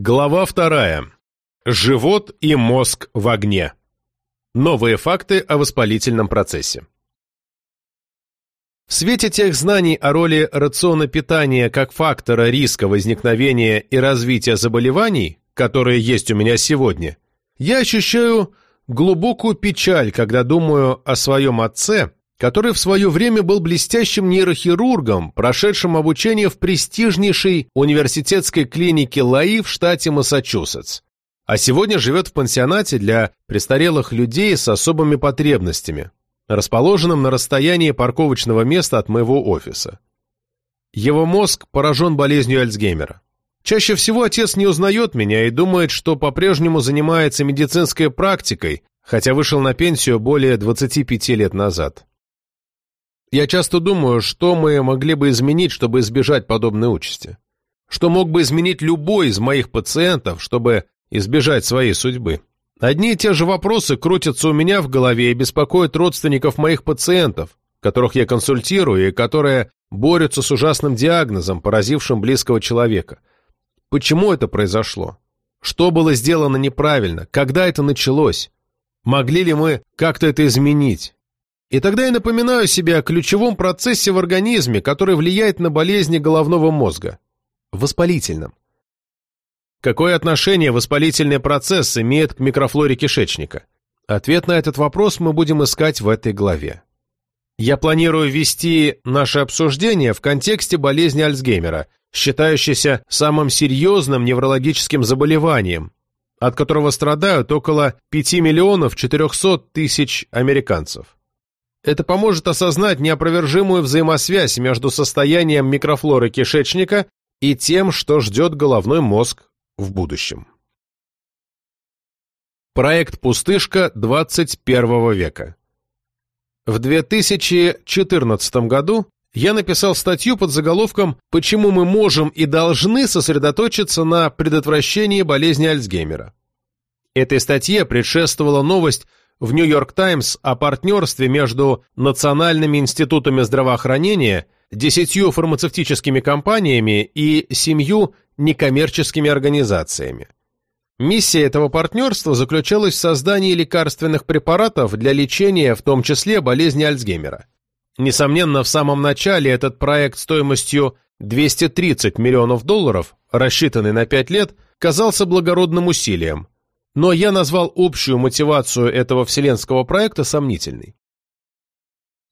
Глава вторая. Живот и мозг в огне. Новые факты о воспалительном процессе. В свете тех знаний о роли рациона питания как фактора риска возникновения и развития заболеваний, которые есть у меня сегодня, я ощущаю глубокую печаль, когда думаю о своем отце, который в свое время был блестящим нейрохирургом, прошедшим обучение в престижнейшей университетской клинике Лаи в штате Массачусетс, а сегодня живет в пансионате для престарелых людей с особыми потребностями, расположенном на расстоянии парковочного места от моего офиса. Его мозг поражен болезнью Альцгеймера. Чаще всего отец не узнает меня и думает, что по-прежнему занимается медицинской практикой, хотя вышел на пенсию более 25 лет назад. Я часто думаю, что мы могли бы изменить, чтобы избежать подобной участи. Что мог бы изменить любой из моих пациентов, чтобы избежать своей судьбы. Одни и те же вопросы крутятся у меня в голове и беспокоят родственников моих пациентов, которых я консультирую и которые борются с ужасным диагнозом, поразившим близкого человека. Почему это произошло? Что было сделано неправильно? Когда это началось? Могли ли мы как-то это изменить? И тогда я напоминаю себе о ключевом процессе в организме, который влияет на болезни головного мозга – воспалительном. Какое отношение воспалительный процесс имеет к микрофлоре кишечника? Ответ на этот вопрос мы будем искать в этой главе. Я планирую вести наше обсуждение в контексте болезни Альцгеймера, считающейся самым серьезным неврологическим заболеванием, от которого страдают около 5 миллионов 400 тысяч американцев. Это поможет осознать неопровержимую взаимосвязь между состоянием микрофлоры кишечника и тем, что ждет головной мозг в будущем. Проект «Пустышка» 21 века. В 2014 году я написал статью под заголовком «Почему мы можем и должны сосредоточиться на предотвращении болезни Альцгеймера». Этой статье предшествовала новость в «Нью-Йорк Таймс» о партнерстве между национальными институтами здравоохранения, десятью фармацевтическими компаниями и семью некоммерческими организациями. Миссия этого партнерства заключалась в создании лекарственных препаратов для лечения, в том числе болезни Альцгеймера. Несомненно, в самом начале этот проект стоимостью 230 миллионов долларов, рассчитанный на 5 лет, казался благородным усилием – но я назвал общую мотивацию этого вселенского проекта сомнительной.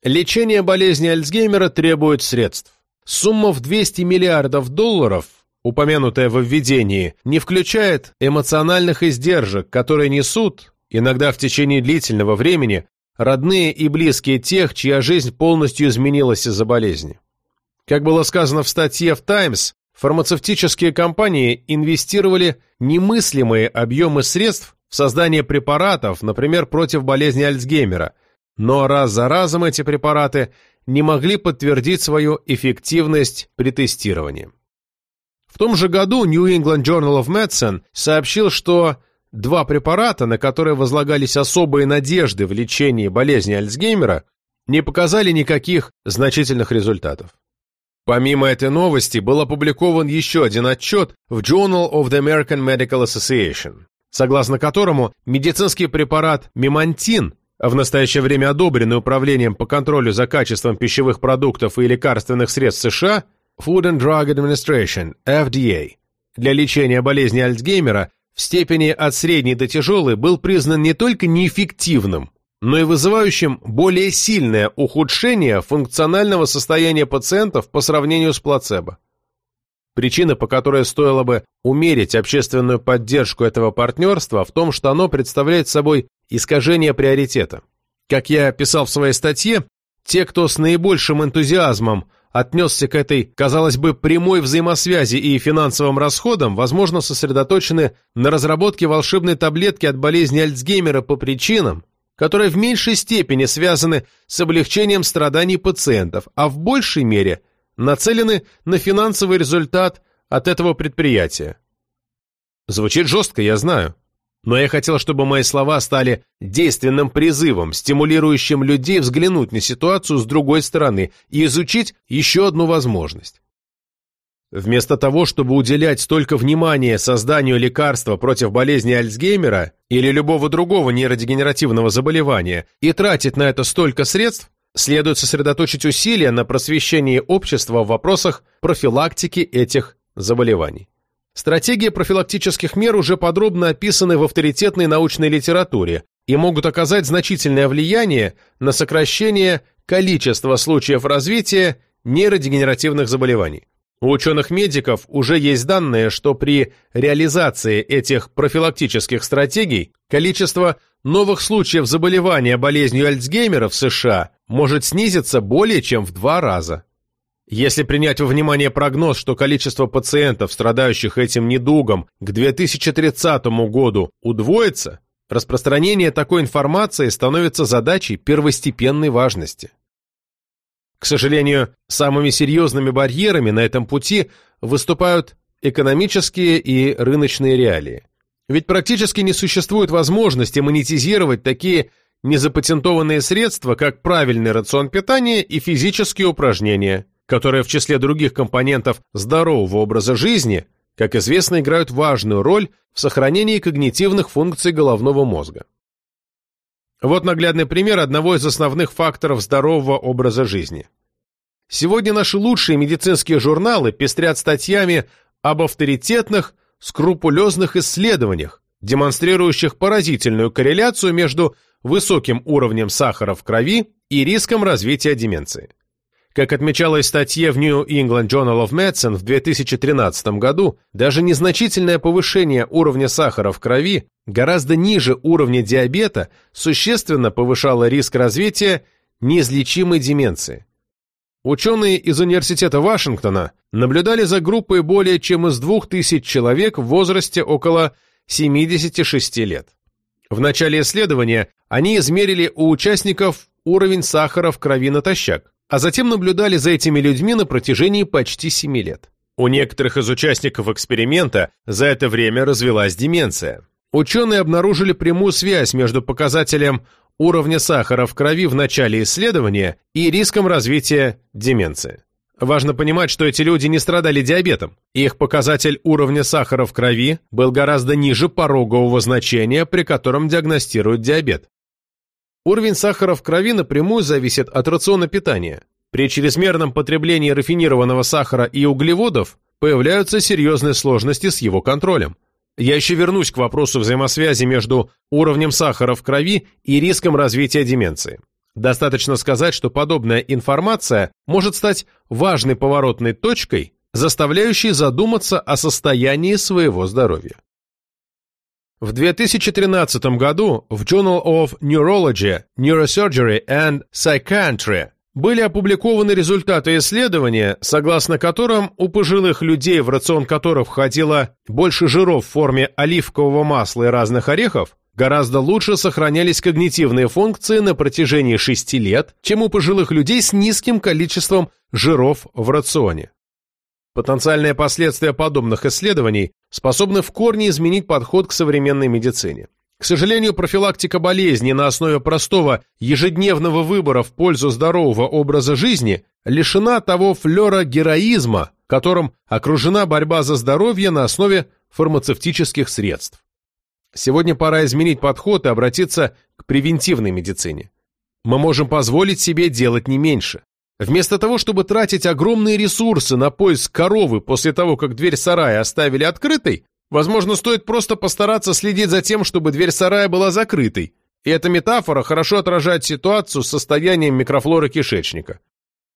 Лечение болезни Альцгеймера требует средств. Сумма в 200 миллиардов долларов, упомянутая в введении, не включает эмоциональных издержек, которые несут, иногда в течение длительного времени, родные и близкие тех, чья жизнь полностью изменилась из-за болезни. Как было сказано в статье в «Таймс», фармацевтические компании инвестировали немыслимые объемы средств в создание препаратов, например, против болезни Альцгеймера, но раз за разом эти препараты не могли подтвердить свою эффективность при тестировании. В том же году New England Journal of Medicine сообщил, что два препарата, на которые возлагались особые надежды в лечении болезни Альцгеймера, не показали никаких значительных результатов. Помимо этой новости был опубликован еще один отчет в Journal of the American Medical Association, согласно которому медицинский препарат мемантин, в настоящее время одобренный Управлением по контролю за качеством пищевых продуктов и лекарственных средств США, Food and Drug Administration, FDA, для лечения болезни Альцгеймера в степени от средней до тяжелой был признан не только неэффективным, но и вызывающим более сильное ухудшение функционального состояния пациентов по сравнению с плацебо. Причина, по которой стоило бы умерить общественную поддержку этого партнерства, в том, что оно представляет собой искажение приоритета. Как я писал в своей статье, те, кто с наибольшим энтузиазмом отнесся к этой, казалось бы, прямой взаимосвязи и финансовым расходам, возможно, сосредоточены на разработке волшебной таблетки от болезни Альцгеймера по причинам, которые в меньшей степени связаны с облегчением страданий пациентов, а в большей мере нацелены на финансовый результат от этого предприятия. Звучит жестко, я знаю. Но я хотел, чтобы мои слова стали действенным призывом, стимулирующим людей взглянуть на ситуацию с другой стороны и изучить еще одну возможность. Вместо того, чтобы уделять столько внимания созданию лекарства против болезни Альцгеймера или любого другого нейродегенеративного заболевания и тратить на это столько средств, следует сосредоточить усилия на просвещении общества в вопросах профилактики этих заболеваний. Стратегии профилактических мер уже подробно описаны в авторитетной научной литературе и могут оказать значительное влияние на сокращение количества случаев развития нейродегенеративных заболеваний. У ученых-медиков уже есть данные, что при реализации этих профилактических стратегий количество новых случаев заболевания болезнью Альцгеймера в США может снизиться более чем в два раза. Если принять во внимание прогноз, что количество пациентов, страдающих этим недугом, к 2030 году удвоится, распространение такой информации становится задачей первостепенной важности. К сожалению, самыми серьезными барьерами на этом пути выступают экономические и рыночные реалии. Ведь практически не существует возможности монетизировать такие незапатентованные средства, как правильный рацион питания и физические упражнения – которые в числе других компонентов здорового образа жизни, как известно, играют важную роль в сохранении когнитивных функций головного мозга. Вот наглядный пример одного из основных факторов здорового образа жизни. Сегодня наши лучшие медицинские журналы пестрят статьями об авторитетных, скрупулезных исследованиях, демонстрирующих поразительную корреляцию между высоким уровнем сахара в крови и риском развития деменции. Как отмечалось в статье в New England Journal of Medicine в 2013 году, даже незначительное повышение уровня сахара в крови гораздо ниже уровня диабета существенно повышало риск развития неизлечимой деменции. Ученые из Университета Вашингтона наблюдали за группой более чем из 2000 человек в возрасте около 76 лет. В начале исследования они измерили у участников уровень сахара в крови натощак а затем наблюдали за этими людьми на протяжении почти 7 лет. У некоторых из участников эксперимента за это время развилась деменция. Ученые обнаружили прямую связь между показателем уровня сахара в крови в начале исследования и риском развития деменции. Важно понимать, что эти люди не страдали диабетом. Их показатель уровня сахара в крови был гораздо ниже порогового значения, при котором диагностируют диабет. Уровень сахара в крови напрямую зависит от рациона питания. При чрезмерном потреблении рафинированного сахара и углеводов появляются серьезные сложности с его контролем. Я еще вернусь к вопросу взаимосвязи между уровнем сахара в крови и риском развития деменции. Достаточно сказать, что подобная информация может стать важной поворотной точкой, заставляющей задуматься о состоянии своего здоровья. В 2013 году в Journal of Neurology, Neurosurgery and Psychiatry были опубликованы результаты исследования, согласно которым у пожилых людей, в рацион которых входило больше жиров в форме оливкового масла и разных орехов, гораздо лучше сохранялись когнитивные функции на протяжении 6 лет, чем у пожилых людей с низким количеством жиров в рационе. Потенциальные последствия подобных исследований способны в корне изменить подход к современной медицине. К сожалению, профилактика болезней на основе простого ежедневного выбора в пользу здорового образа жизни лишена того флера героизма, которым окружена борьба за здоровье на основе фармацевтических средств. Сегодня пора изменить подход и обратиться к превентивной медицине. Мы можем позволить себе делать не меньше. Вместо того, чтобы тратить огромные ресурсы на поиск коровы после того, как дверь сарая оставили открытой, возможно, стоит просто постараться следить за тем, чтобы дверь сарая была закрытой. И эта метафора хорошо отражает ситуацию с состоянием микрофлоры кишечника.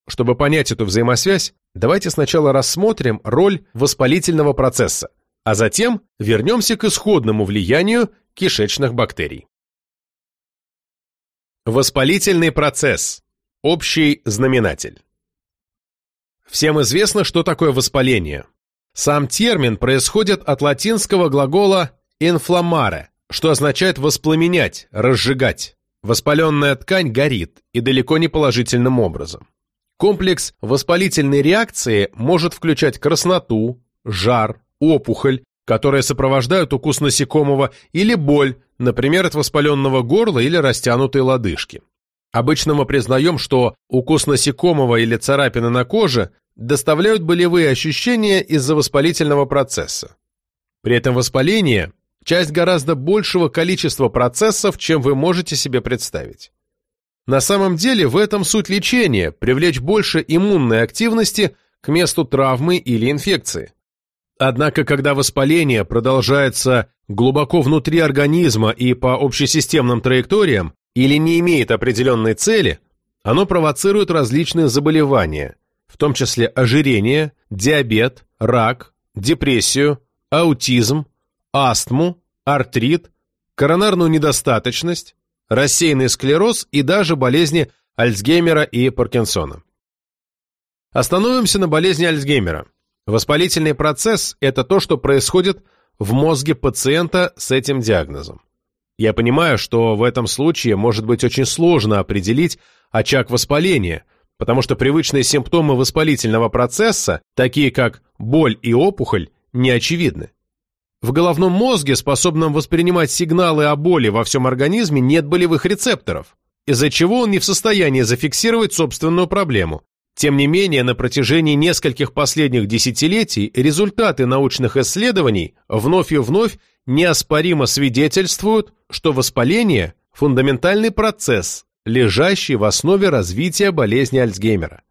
Чтобы понять эту взаимосвязь, давайте сначала рассмотрим роль воспалительного процесса, а затем вернемся к исходному влиянию кишечных бактерий. Воспалительный процесс Общий знаменатель. Всем известно, что такое воспаление. Сам термин происходит от латинского глагола «inflammare», что означает «воспламенять», «разжигать». Воспаленная ткань горит, и далеко не положительным образом. Комплекс воспалительной реакции может включать красноту, жар, опухоль, которые сопровождают укус насекомого, или боль, например, от воспаленного горла или растянутой лодыжки. Обычно мы признаем, что укус насекомого или царапины на коже доставляют болевые ощущения из-за воспалительного процесса. При этом воспаление – часть гораздо большего количества процессов, чем вы можете себе представить. На самом деле в этом суть лечения – привлечь больше иммунной активности к месту травмы или инфекции. Однако, когда воспаление продолжается глубоко внутри организма и по общесистемным траекториям или не имеет определенной цели, оно провоцирует различные заболевания, в том числе ожирение, диабет, рак, депрессию, аутизм, астму, артрит, коронарную недостаточность, рассеянный склероз и даже болезни Альцгеймера и Паркинсона. Остановимся на болезни Альцгеймера. Воспалительный процесс – это то, что происходит в мозге пациента с этим диагнозом. Я понимаю, что в этом случае может быть очень сложно определить очаг воспаления, потому что привычные симптомы воспалительного процесса, такие как боль и опухоль, не очевидны. В головном мозге, способном воспринимать сигналы о боли во всем организме, нет болевых рецепторов, из-за чего он не в состоянии зафиксировать собственную проблему. Тем не менее, на протяжении нескольких последних десятилетий результаты научных исследований вновь и вновь неоспоримо свидетельствуют, что воспаление – фундаментальный процесс, лежащий в основе развития болезни Альцгеймера.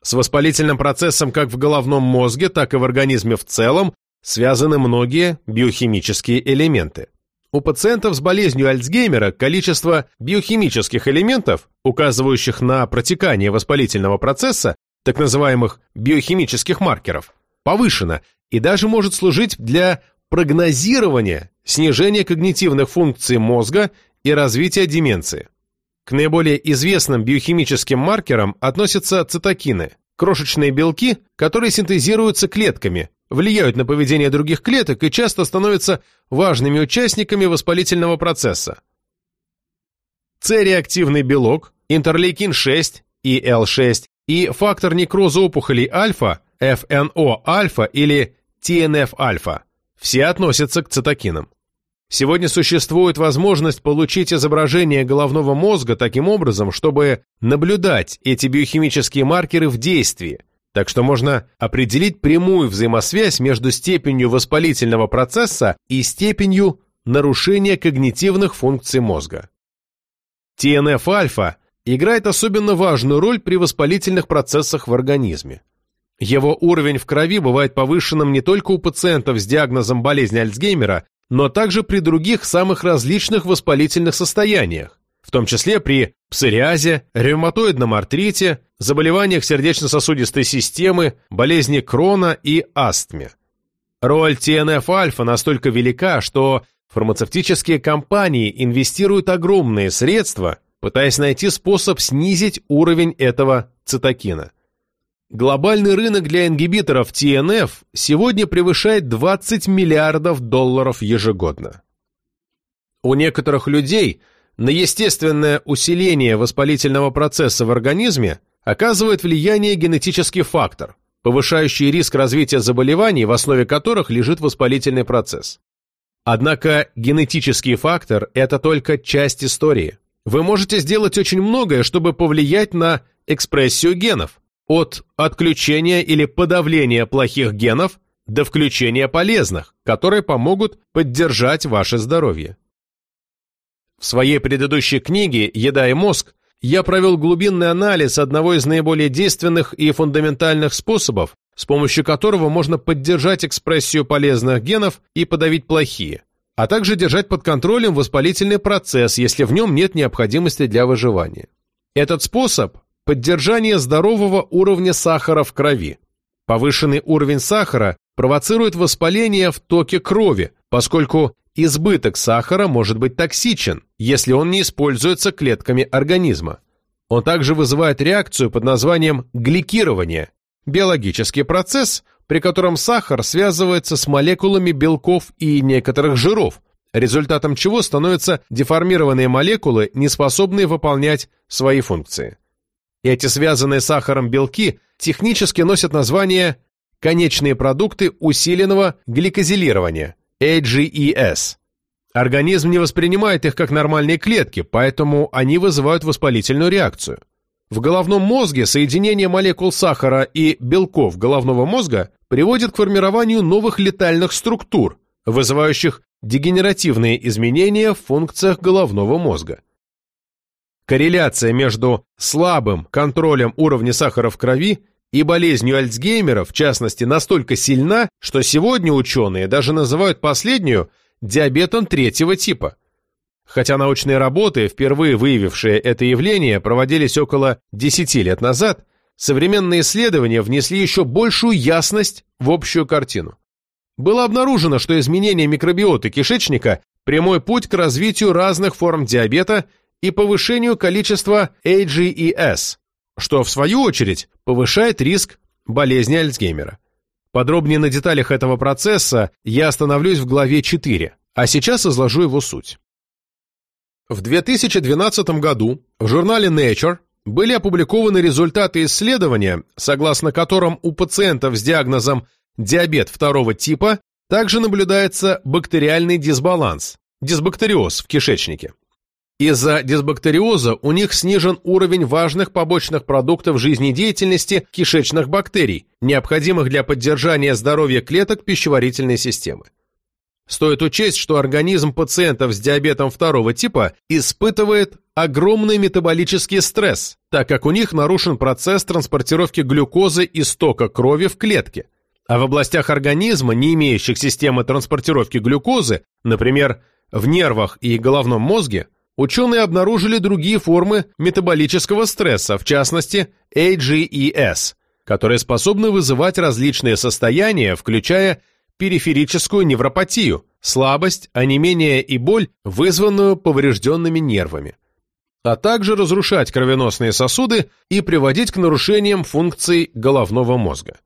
С воспалительным процессом как в головном мозге, так и в организме в целом связаны многие биохимические элементы. У пациентов с болезнью Альцгеймера количество биохимических элементов, указывающих на протекание воспалительного процесса, так называемых биохимических маркеров, повышено и даже может служить для прогнозирования снижения когнитивных функций мозга и развития деменции. К наиболее известным биохимическим маркерам относятся цитокины, крошечные белки, которые синтезируются клетками, влияют на поведение других клеток и часто становятся важными участниками воспалительного процесса. С-реактивный белок, интерлейкин-6 и L6 и фактор некроза опухолей альфа, FNO-альфа или TNF-альфа все относятся к цитокинам. Сегодня существует возможность получить изображение головного мозга таким образом, чтобы наблюдать эти биохимические маркеры в действии, так что можно определить прямую взаимосвязь между степенью воспалительного процесса и степенью нарушения когнитивных функций мозга. ТНФ-альфа играет особенно важную роль при воспалительных процессах в организме. Его уровень в крови бывает повышенным не только у пациентов с диагнозом болезни Альцгеймера, но также при других самых различных воспалительных состояниях, в том числе при псориазе, ревматоидном артрите, заболеваниях сердечно-сосудистой системы, болезни Крона и астме. Роль TNF-альфа настолько велика, что фармацевтические компании инвестируют огромные средства, пытаясь найти способ снизить уровень этого цитокина. Глобальный рынок для ингибиторов TNF сегодня превышает 20 миллиардов долларов ежегодно. У некоторых людей на естественное усиление воспалительного процесса в организме оказывает влияние генетический фактор, повышающий риск развития заболеваний, в основе которых лежит воспалительный процесс. Однако генетический фактор – это только часть истории. Вы можете сделать очень многое, чтобы повлиять на экспрессию генов – от отключения или подавления плохих генов до включения полезных, которые помогут поддержать ваше здоровье. В своей предыдущей книге «Еда и мозг» я провел глубинный анализ одного из наиболее действенных и фундаментальных способов, с помощью которого можно поддержать экспрессию полезных генов и подавить плохие, а также держать под контролем воспалительный процесс, если в нем нет необходимости для выживания. Этот способ Поддержание здорового уровня сахара в крови. Повышенный уровень сахара провоцирует воспаление в токе крови, поскольку избыток сахара может быть токсичен, если он не используется клетками организма. Он также вызывает реакцию под названием гликирование – биологический процесс, при котором сахар связывается с молекулами белков и некоторых жиров, результатом чего становятся деформированные молекулы, не способные выполнять свои функции. Эти связанные сахаром белки технически носят название конечные продукты усиленного гликозилирования AGES. Организм не воспринимает их как нормальные клетки, поэтому они вызывают воспалительную реакцию. В головном мозге соединение молекул сахара и белков головного мозга приводит к формированию новых летальных структур, вызывающих дегенеративные изменения в функциях головного мозга. Корреляция между слабым контролем уровня сахара в крови и болезнью Альцгеймера, в частности, настолько сильна, что сегодня ученые даже называют последнюю диабетом третьего типа. Хотя научные работы, впервые выявившие это явление, проводились около 10 лет назад, современные исследования внесли еще большую ясность в общую картину. Было обнаружено, что изменение микробиоты кишечника – прямой путь к развитию разных форм диабета и повышению количества AGES, что, в свою очередь, повышает риск болезни Альцгеймера. Подробнее на деталях этого процесса я остановлюсь в главе 4, а сейчас изложу его суть. В 2012 году в журнале Nature были опубликованы результаты исследования, согласно которым у пациентов с диагнозом диабет второго типа также наблюдается бактериальный дисбаланс, дисбактериоз в кишечнике. Из-за дисбактериоза у них снижен уровень важных побочных продуктов жизнедеятельности кишечных бактерий, необходимых для поддержания здоровья клеток пищеварительной системы. Стоит учесть, что организм пациентов с диабетом второго типа испытывает огромный метаболический стресс, так как у них нарушен процесс транспортировки глюкозы из тока крови в клетке. А в областях организма, не имеющих системы транспортировки глюкозы, например, в нервах и головном мозге, ученые обнаружили другие формы метаболического стресса, в частности AGES, которые способны вызывать различные состояния, включая периферическую невропатию, слабость, онемение и боль, вызванную поврежденными нервами, а также разрушать кровеносные сосуды и приводить к нарушениям функций головного мозга.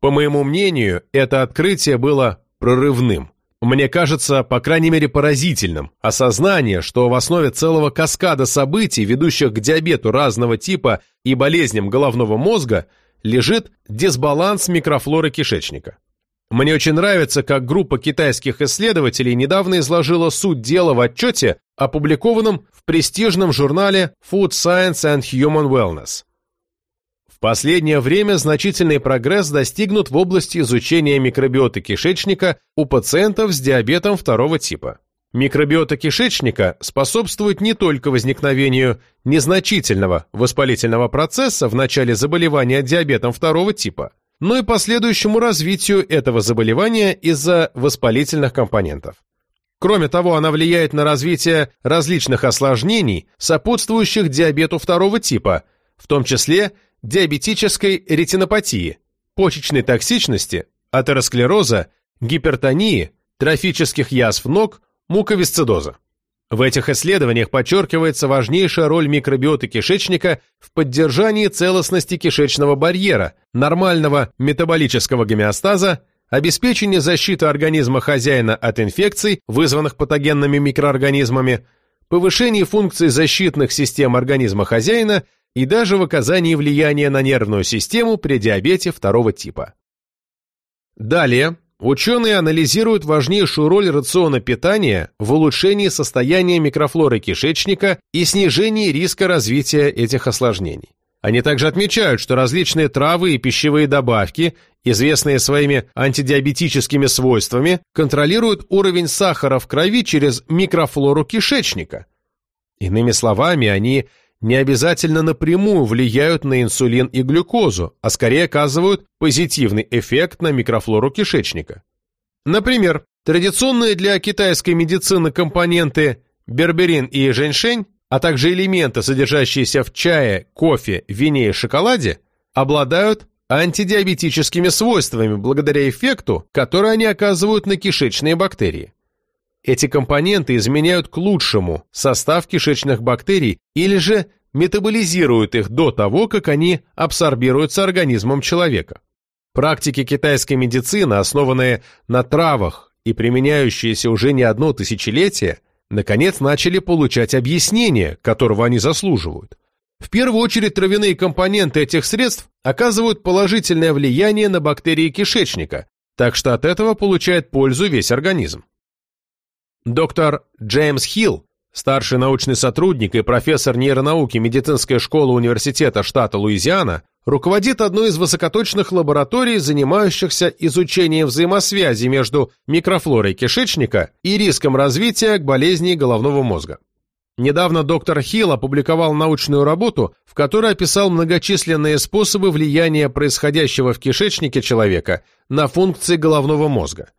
По моему мнению, это открытие было прорывным. Мне кажется, по крайней мере, поразительным осознание, что в основе целого каскада событий, ведущих к диабету разного типа и болезням головного мозга, лежит дисбаланс микрофлоры кишечника. Мне очень нравится, как группа китайских исследователей недавно изложила суть дела в отчете, опубликованном в престижном журнале Food Science and Human Wellness. Последнее время значительный прогресс достигнут в области изучения микробиоты кишечника у пациентов с диабетом второго типа. Микробиота кишечника способствует не только возникновению незначительного воспалительного процесса в начале заболевания диабетом второго типа, но и последующему развитию этого заболевания из-за воспалительных компонентов. Кроме того, она влияет на развитие различных осложнений, сопутствующих диабету второго типа, в том числе диабетической ретинопатии, почечной токсичности, атеросклероза, гипертонии, трофических язв ног, муковисцидоза. В этих исследованиях подчеркивается важнейшая роль микробиоты кишечника в поддержании целостности кишечного барьера, нормального метаболического гомеостаза, обеспечении защиты организма хозяина от инфекций, вызванных патогенными микроорганизмами, повышении функций защитных систем организма хозяина и даже в оказании влияния на нервную систему при диабете второго типа. Далее, Ученые анализируют важнейшую роль рациона питания в улучшении состояния микрофлоры кишечника и снижении риска развития этих осложнений. Они также отмечают, что различные травы и пищевые добавки, известные своими антидиабетическими свойствами, контролируют уровень сахара в крови через микрофлору кишечника. Иными словами, они не обязательно напрямую влияют на инсулин и глюкозу, а скорее оказывают позитивный эффект на микрофлору кишечника. Например, традиционные для китайской медицины компоненты берберин и женьшень, а также элементы, содержащиеся в чае, кофе, вине и шоколаде, обладают антидиабетическими свойствами благодаря эффекту, который они оказывают на кишечные бактерии. Эти компоненты изменяют к лучшему состав кишечных бактерий или же метаболизируют их до того, как они абсорбируются организмом человека. Практики китайской медицины, основанные на травах и применяющиеся уже не одно тысячелетие, наконец начали получать объяснение, которого они заслуживают. В первую очередь травяные компоненты этих средств оказывают положительное влияние на бактерии кишечника, так что от этого получает пользу весь организм. Доктор Джеймс Хилл, старший научный сотрудник и профессор нейронауки медицинской школы университета штата Луизиана, руководит одной из высокоточных лабораторий, занимающихся изучением взаимосвязи между микрофлорой кишечника и риском развития к болезни головного мозга. Недавно доктор Хилл опубликовал научную работу, в которой описал многочисленные способы влияния происходящего в кишечнике человека на функции головного мозга.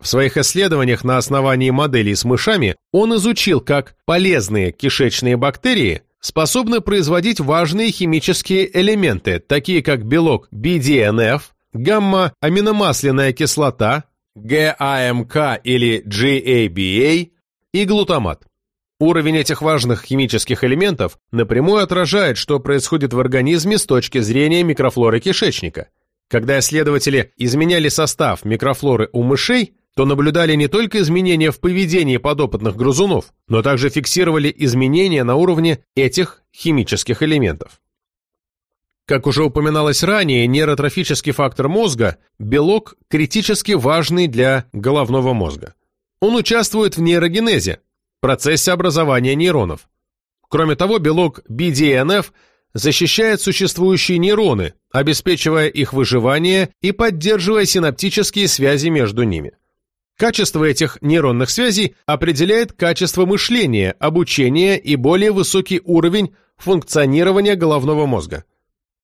В своих исследованиях на основании моделей с мышами он изучил, как полезные кишечные бактерии способны производить важные химические элементы, такие как белок BDNF, гамма-аминомасляная кислота, ГАМК или GABA и глутамат. Уровень этих важных химических элементов напрямую отражает, что происходит в организме с точки зрения микрофлоры кишечника. Когда исследователи изменяли состав микрофлоры у мышей, то наблюдали не только изменения в поведении подопытных грызунов, но также фиксировали изменения на уровне этих химических элементов. Как уже упоминалось ранее, нейротрофический фактор мозга – белок, критически важный для головного мозга. Он участвует в нейрогенезе, процессе образования нейронов. Кроме того, белок BDNF защищает существующие нейроны, обеспечивая их выживание и поддерживая синаптические связи между ними. Качество этих нейронных связей определяет качество мышления, обучения и более высокий уровень функционирования головного мозга.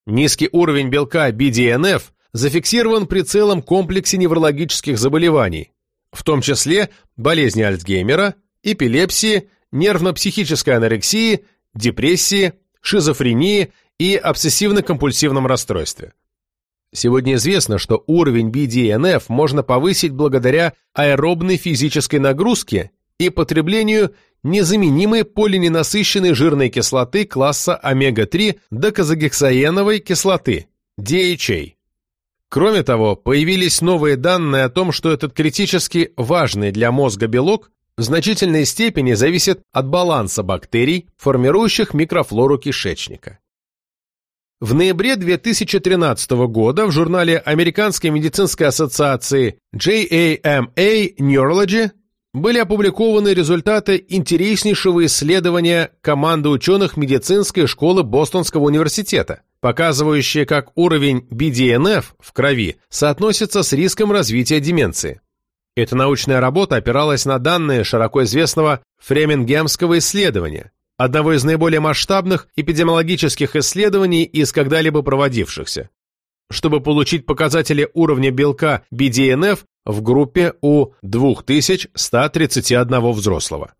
Низкий уровень белка BDNF зафиксирован при целом комплексе неврологических заболеваний, в том числе болезни Альцгеймера, эпилепсии, нервно-психической анорексии, депрессии, шизофрении и обсессивно-компульсивном расстройстве. Сегодня известно, что уровень BDNF можно повысить благодаря аэробной физической нагрузке и потреблению незаменимой полиненасыщенной жирной кислоты класса омега-3 докозагексаеновой кислоты, DHA. Кроме того, появились новые данные о том, что этот критически важный для мозга белок в значительной степени зависит от баланса бактерий, формирующих микрофлору кишечника. В ноябре 2013 года в журнале Американской медицинской ассоциации JAMA Neurology были опубликованы результаты интереснейшего исследования команды ученых медицинской школы Бостонского университета, показывающие, как уровень BDNF в крови соотносится с риском развития деменции. Эта научная работа опиралась на данные широко известного фремингемского исследования, одного из наиболее масштабных эпидемиологических исследований из когда-либо проводившихся, чтобы получить показатели уровня белка BDNF в группе у 2131 взрослого.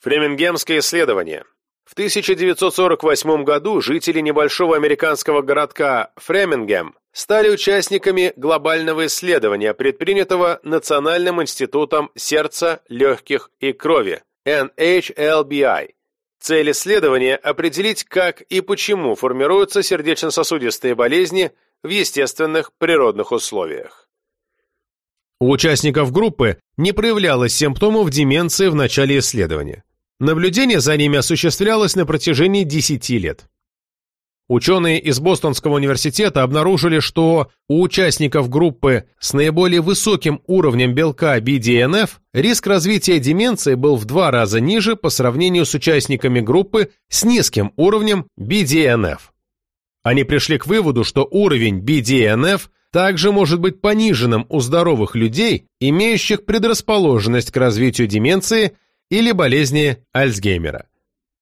Фремингемское исследование. В 1948 году жители небольшого американского городка Фремингем стали участниками глобального исследования, предпринятого Национальным институтом сердца, легких и крови, NHLBI. Цель исследования – определить, как и почему формируются сердечно-сосудистые болезни в естественных природных условиях. У участников группы не проявлялось симптомов деменции в начале исследования. Наблюдение за ними осуществлялось на протяжении 10 лет. Ученые из Бостонского университета обнаружили, что у участников группы с наиболее высоким уровнем белка BDNF риск развития деменции был в два раза ниже по сравнению с участниками группы с низким уровнем BDNF. Они пришли к выводу, что уровень BDNF также может быть пониженным у здоровых людей, имеющих предрасположенность к развитию деменции или болезни Альцгеймера.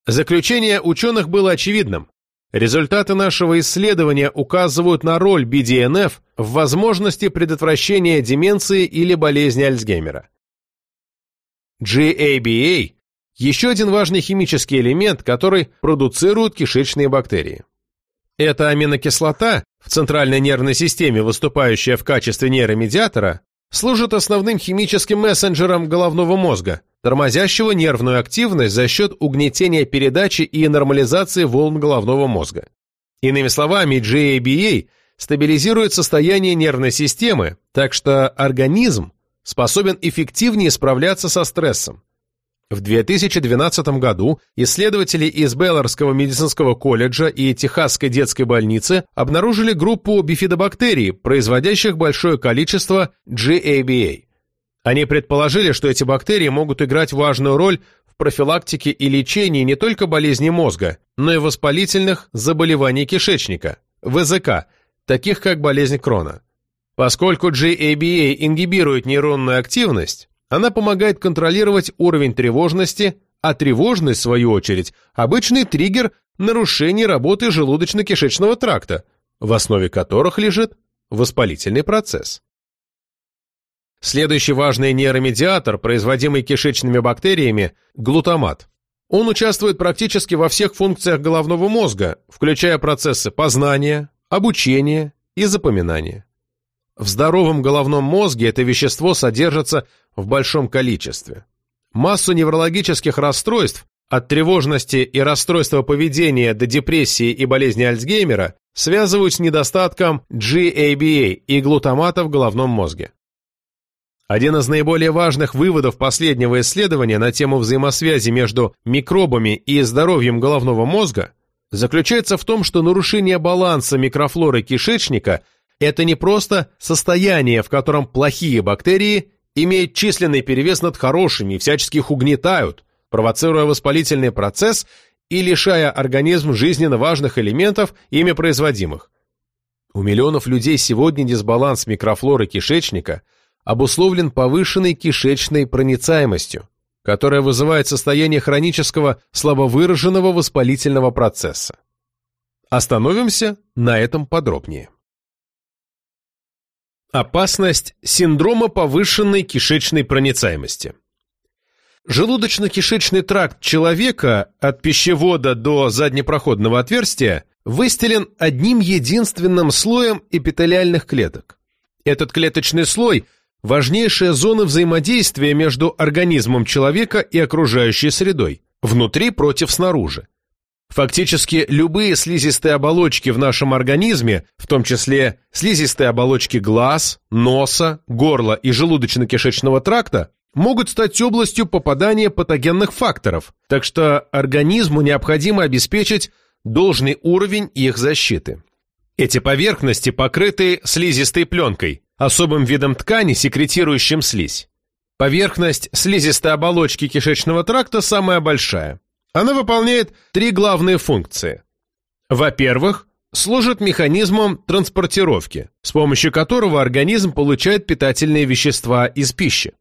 Заключение ученых было очевидным. Результаты нашего исследования указывают на роль BDNF в возможности предотвращения деменции или болезни Альцгеймера. GABA – еще один важный химический элемент, который продуцируют кишечные бактерии. Эта аминокислота, в центральной нервной системе выступающая в качестве нейромедиатора, служит основным химическим мессенджером головного мозга, тормозящего нервную активность за счет угнетения передачи и нормализации волн головного мозга. Иными словами, GABA стабилизирует состояние нервной системы, так что организм способен эффективнее справляться со стрессом. В 2012 году исследователи из Белларского медицинского колледжа и Техасской детской больницы обнаружили группу бифидобактерий, производящих большое количество GABA. Они предположили, что эти бактерии могут играть важную роль в профилактике и лечении не только болезней мозга, но и воспалительных заболеваний кишечника, ВЗК, таких как болезнь Крона. Поскольку GABA ингибирует нейронную активность, она помогает контролировать уровень тревожности, а тревожность, в свою очередь, обычный триггер нарушений работы желудочно-кишечного тракта, в основе которых лежит воспалительный процесс. Следующий важный нейромедиатор, производимый кишечными бактериями – глутамат. Он участвует практически во всех функциях головного мозга, включая процессы познания, обучения и запоминания. В здоровом головном мозге это вещество содержится в большом количестве. Массу неврологических расстройств, от тревожности и расстройства поведения до депрессии и болезни Альцгеймера, связывают с недостатком GABA и глутамата в головном мозге. Один из наиболее важных выводов последнего исследования на тему взаимосвязи между микробами и здоровьем головного мозга заключается в том, что нарушение баланса микрофлоры кишечника – это не просто состояние, в котором плохие бактерии имеют численный перевес над хорошими и всячески их угнетают, провоцируя воспалительный процесс и лишая организм жизненно важных элементов, ими производимых. У миллионов людей сегодня дисбаланс микрофлоры кишечника – обусловлен повышенной кишечной проницаемостью, которая вызывает состояние хронического слабовыраженного воспалительного процесса. Остановимся на этом подробнее. Опасность синдрома повышенной кишечной проницаемости. Желудочно-кишечный тракт человека от пищевода до заднепроходного отверстия выстелен одним единственным слоем эпителиальных клеток. Этот клеточный слой – важнейшая зона взаимодействия между организмом человека и окружающей средой, внутри против снаружи. Фактически любые слизистые оболочки в нашем организме, в том числе слизистые оболочки глаз, носа, горла и желудочно-кишечного тракта, могут стать областью попадания патогенных факторов, так что организму необходимо обеспечить должный уровень их защиты. Эти поверхности покрыты слизистой пленкой, особым видом ткани, секретирующим слизь. Поверхность слизистой оболочки кишечного тракта самая большая. Она выполняет три главные функции. Во-первых, служит механизмом транспортировки, с помощью которого организм получает питательные вещества из пищи.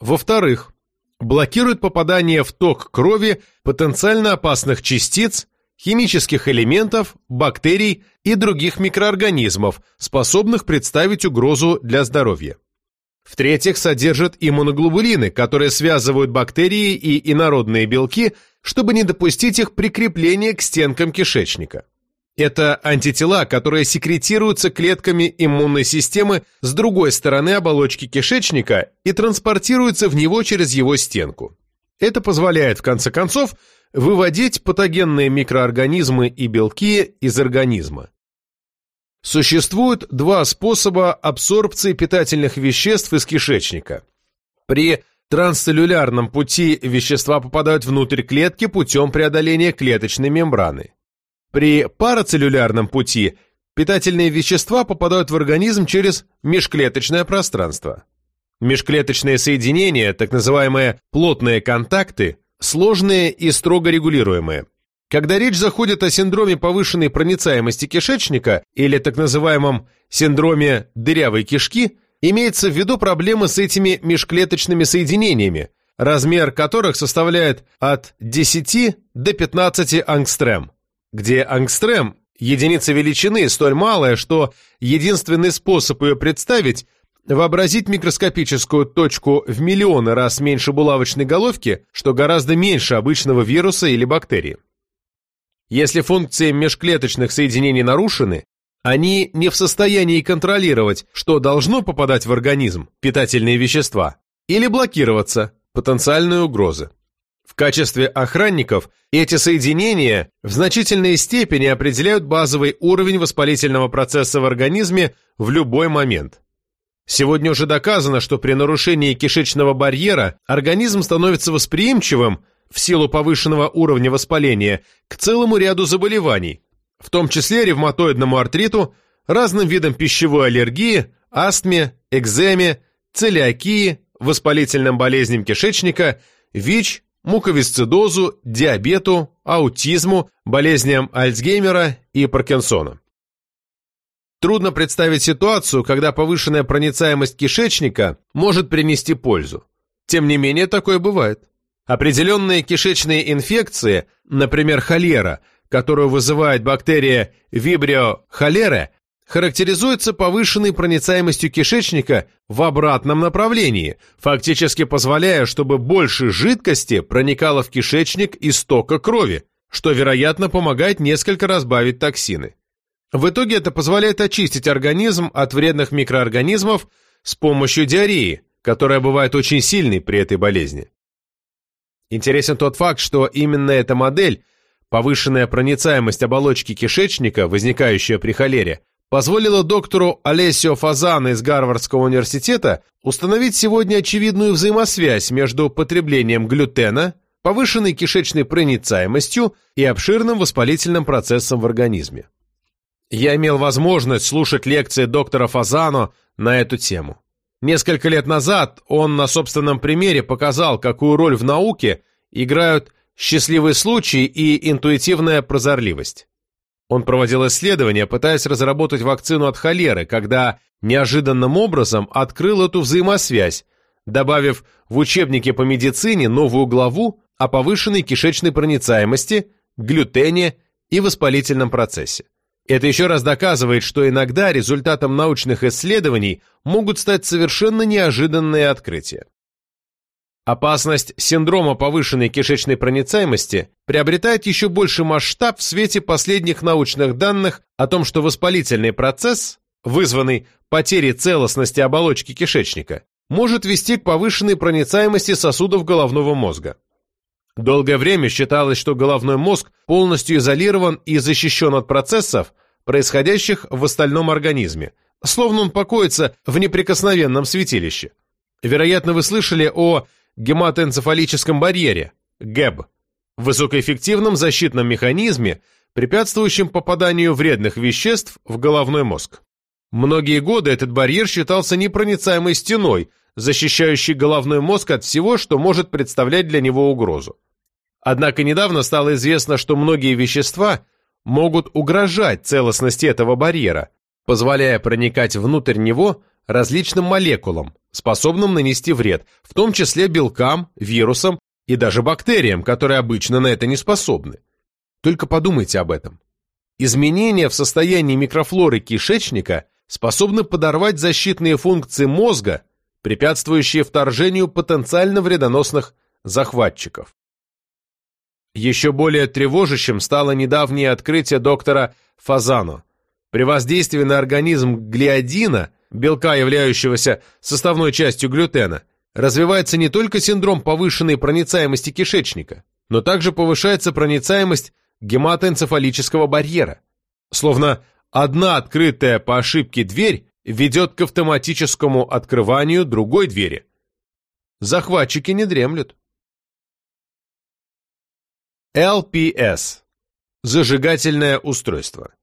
Во-вторых, блокирует попадание в ток крови потенциально опасных частиц, химических элементов, бактерий и других микроорганизмов, способных представить угрозу для здоровья. В-третьих, содержит иммуноглобулины, которые связывают бактерии и инородные белки, чтобы не допустить их прикрепления к стенкам кишечника. Это антитела, которые секретируются клетками иммунной системы с другой стороны оболочки кишечника и транспортируются в него через его стенку. Это позволяет, в конце концов, выводить патогенные микроорганизмы и белки из организма. Существует два способа абсорбции питательных веществ из кишечника. При трансцеллюлярном пути вещества попадают внутрь клетки путем преодоления клеточной мембраны. При парацеллюлярном пути питательные вещества попадают в организм через межклеточное пространство. Межклеточные соединения, так называемые плотные контакты, сложные и строго регулируемые. Когда речь заходит о синдроме повышенной проницаемости кишечника или так называемом синдроме дырявой кишки, имеется в виду проблемы с этими межклеточными соединениями, размер которых составляет от 10 до 15 ангстрем, где ангстрем – единица величины столь малая, что единственный способ ее представить вообразить микроскопическую точку в миллионы раз меньше булавочной головки, что гораздо меньше обычного вируса или бактерии. Если функции межклеточных соединений нарушены, они не в состоянии контролировать, что должно попадать в организм, питательные вещества, или блокироваться, потенциальные угрозы. В качестве охранников эти соединения в значительной степени определяют базовый уровень воспалительного процесса в организме в любой момент. Сегодня уже доказано, что при нарушении кишечного барьера организм становится восприимчивым в силу повышенного уровня воспаления к целому ряду заболеваний, в том числе ревматоидному артриту, разным видам пищевой аллергии, астме, экземе, целиакии, воспалительным болезням кишечника, ВИЧ, муковисцидозу, диабету, аутизму, болезням Альцгеймера и Паркинсона. Трудно представить ситуацию, когда повышенная проницаемость кишечника может принести пользу. Тем не менее, такое бывает. Определенные кишечные инфекции, например, холера, которую вызывает бактерия Vibrio cholerae, характеризуются повышенной проницаемостью кишечника в обратном направлении, фактически позволяя, чтобы больше жидкости проникало в кишечник из тока крови, что, вероятно, помогает несколько разбавить токсины. В итоге это позволяет очистить организм от вредных микроорганизмов с помощью диареи, которая бывает очень сильной при этой болезни. Интересен тот факт, что именно эта модель, повышенная проницаемость оболочки кишечника, возникающая при холере, позволила доктору Олесио Фазано из Гарвардского университета установить сегодня очевидную взаимосвязь между потреблением глютена, повышенной кишечной проницаемостью и обширным воспалительным процессом в организме. Я имел возможность слушать лекции доктора Фазано на эту тему. Несколько лет назад он на собственном примере показал, какую роль в науке играют счастливый случай и интуитивная прозорливость. Он проводил исследования, пытаясь разработать вакцину от холеры, когда неожиданным образом открыл эту взаимосвязь, добавив в учебнике по медицине новую главу о повышенной кишечной проницаемости, глютене и воспалительном процессе. Это еще раз доказывает, что иногда результатом научных исследований могут стать совершенно неожиданные открытия. Опасность синдрома повышенной кишечной проницаемости приобретает еще больше масштаб в свете последних научных данных о том, что воспалительный процесс, вызванный потерей целостности оболочки кишечника, может вести к повышенной проницаемости сосудов головного мозга. Долгое время считалось, что головной мозг полностью изолирован и защищен от процессов, происходящих в остальном организме, словно он покоится в неприкосновенном святилище. Вероятно, вы слышали о гематоэнцефалическом барьере, ГЭБ, высокоэффективном защитном механизме, препятствующем попаданию вредных веществ в головной мозг. Многие годы этот барьер считался непроницаемой стеной, защищающей головной мозг от всего, что может представлять для него угрозу. Однако недавно стало известно, что многие вещества могут угрожать целостности этого барьера, позволяя проникать внутрь него различным молекулам, способным нанести вред, в том числе белкам, вирусам и даже бактериям, которые обычно на это не способны. Только подумайте об этом. Изменения в состоянии микрофлоры кишечника способны подорвать защитные функции мозга, препятствующие вторжению потенциально вредоносных захватчиков. Еще более тревожащим стало недавнее открытие доктора Фазано. При воздействии на организм глиадина, белка, являющегося составной частью глютена, развивается не только синдром повышенной проницаемости кишечника, но также повышается проницаемость гематоэнцефалического барьера. Словно одна открытая по ошибке дверь ведет к автоматическому открыванию другой двери. Захватчики не дремлют. LPS – зажигательное устройство.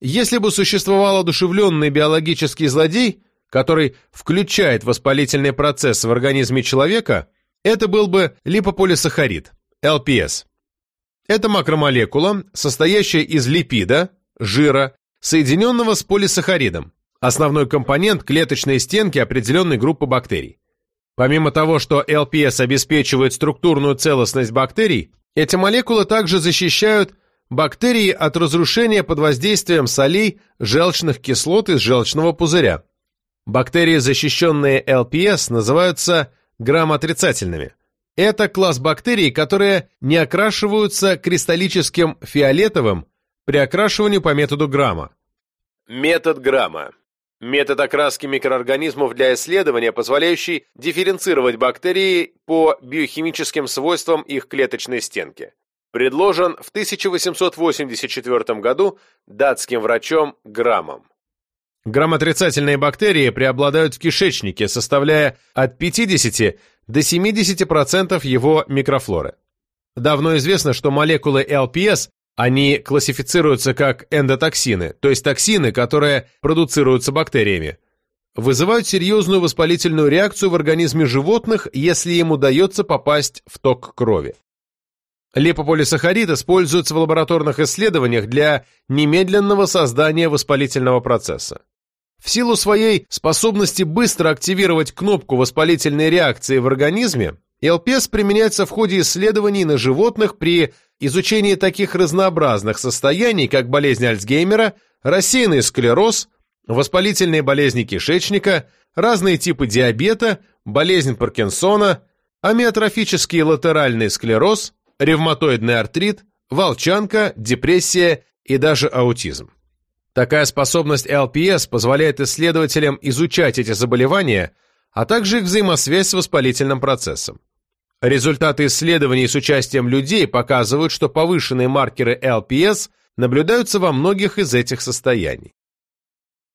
Если бы существовал одушевленный биологический злодей, который включает воспалительный процесс в организме человека, это был бы липополисахарид, LPS. Это макромолекула, состоящая из липида, жира, соединенного с полисахаридом, основной компонент клеточной стенки определенной группы бактерий. Помимо того, что ЛПС обеспечивает структурную целостность бактерий, эти молекулы также защищают бактерии от разрушения под воздействием солей желчных кислот из желчного пузыря. Бактерии, защищенные ЛПС, называются грамоотрицательными. Это класс бактерий, которые не окрашиваются кристаллическим фиолетовым при окрашивании по методу Грамма. Метод Грамма Метод окраски микроорганизмов для исследования, позволяющий дифференцировать бактерии по биохимическим свойствам их клеточной стенки. Предложен в 1884 году датским врачом Граммом. Грамотрицательные бактерии преобладают в кишечнике, составляя от 50 до 70% его микрофлоры. Давно известно, что молекулы LPS они классифицируются как эндотоксины, то есть токсины, которые продуцируются бактериями. вызывают серьезную воспалительную реакцию в организме животных, если им удается попасть в ток крови. Липополисахарид используется в лабораторных исследованиях для немедленного создания воспалительного процесса. В силу своей способности быстро активировать кнопку воспалительной реакции в организме, ЛПС применяется в ходе исследований на животных при изучении таких разнообразных состояний, как болезнь Альцгеймера, рассеянный склероз, воспалительные болезни кишечника, разные типы диабета, болезнь Паркинсона, амиотрофический латеральный склероз, ревматоидный артрит, волчанка, депрессия и даже аутизм. Такая способность ЛПС позволяет исследователям изучать эти заболевания, а также их взаимосвязь с воспалительным процессом. Результаты исследований с участием людей показывают, что повышенные маркеры ЛПС наблюдаются во многих из этих состояний.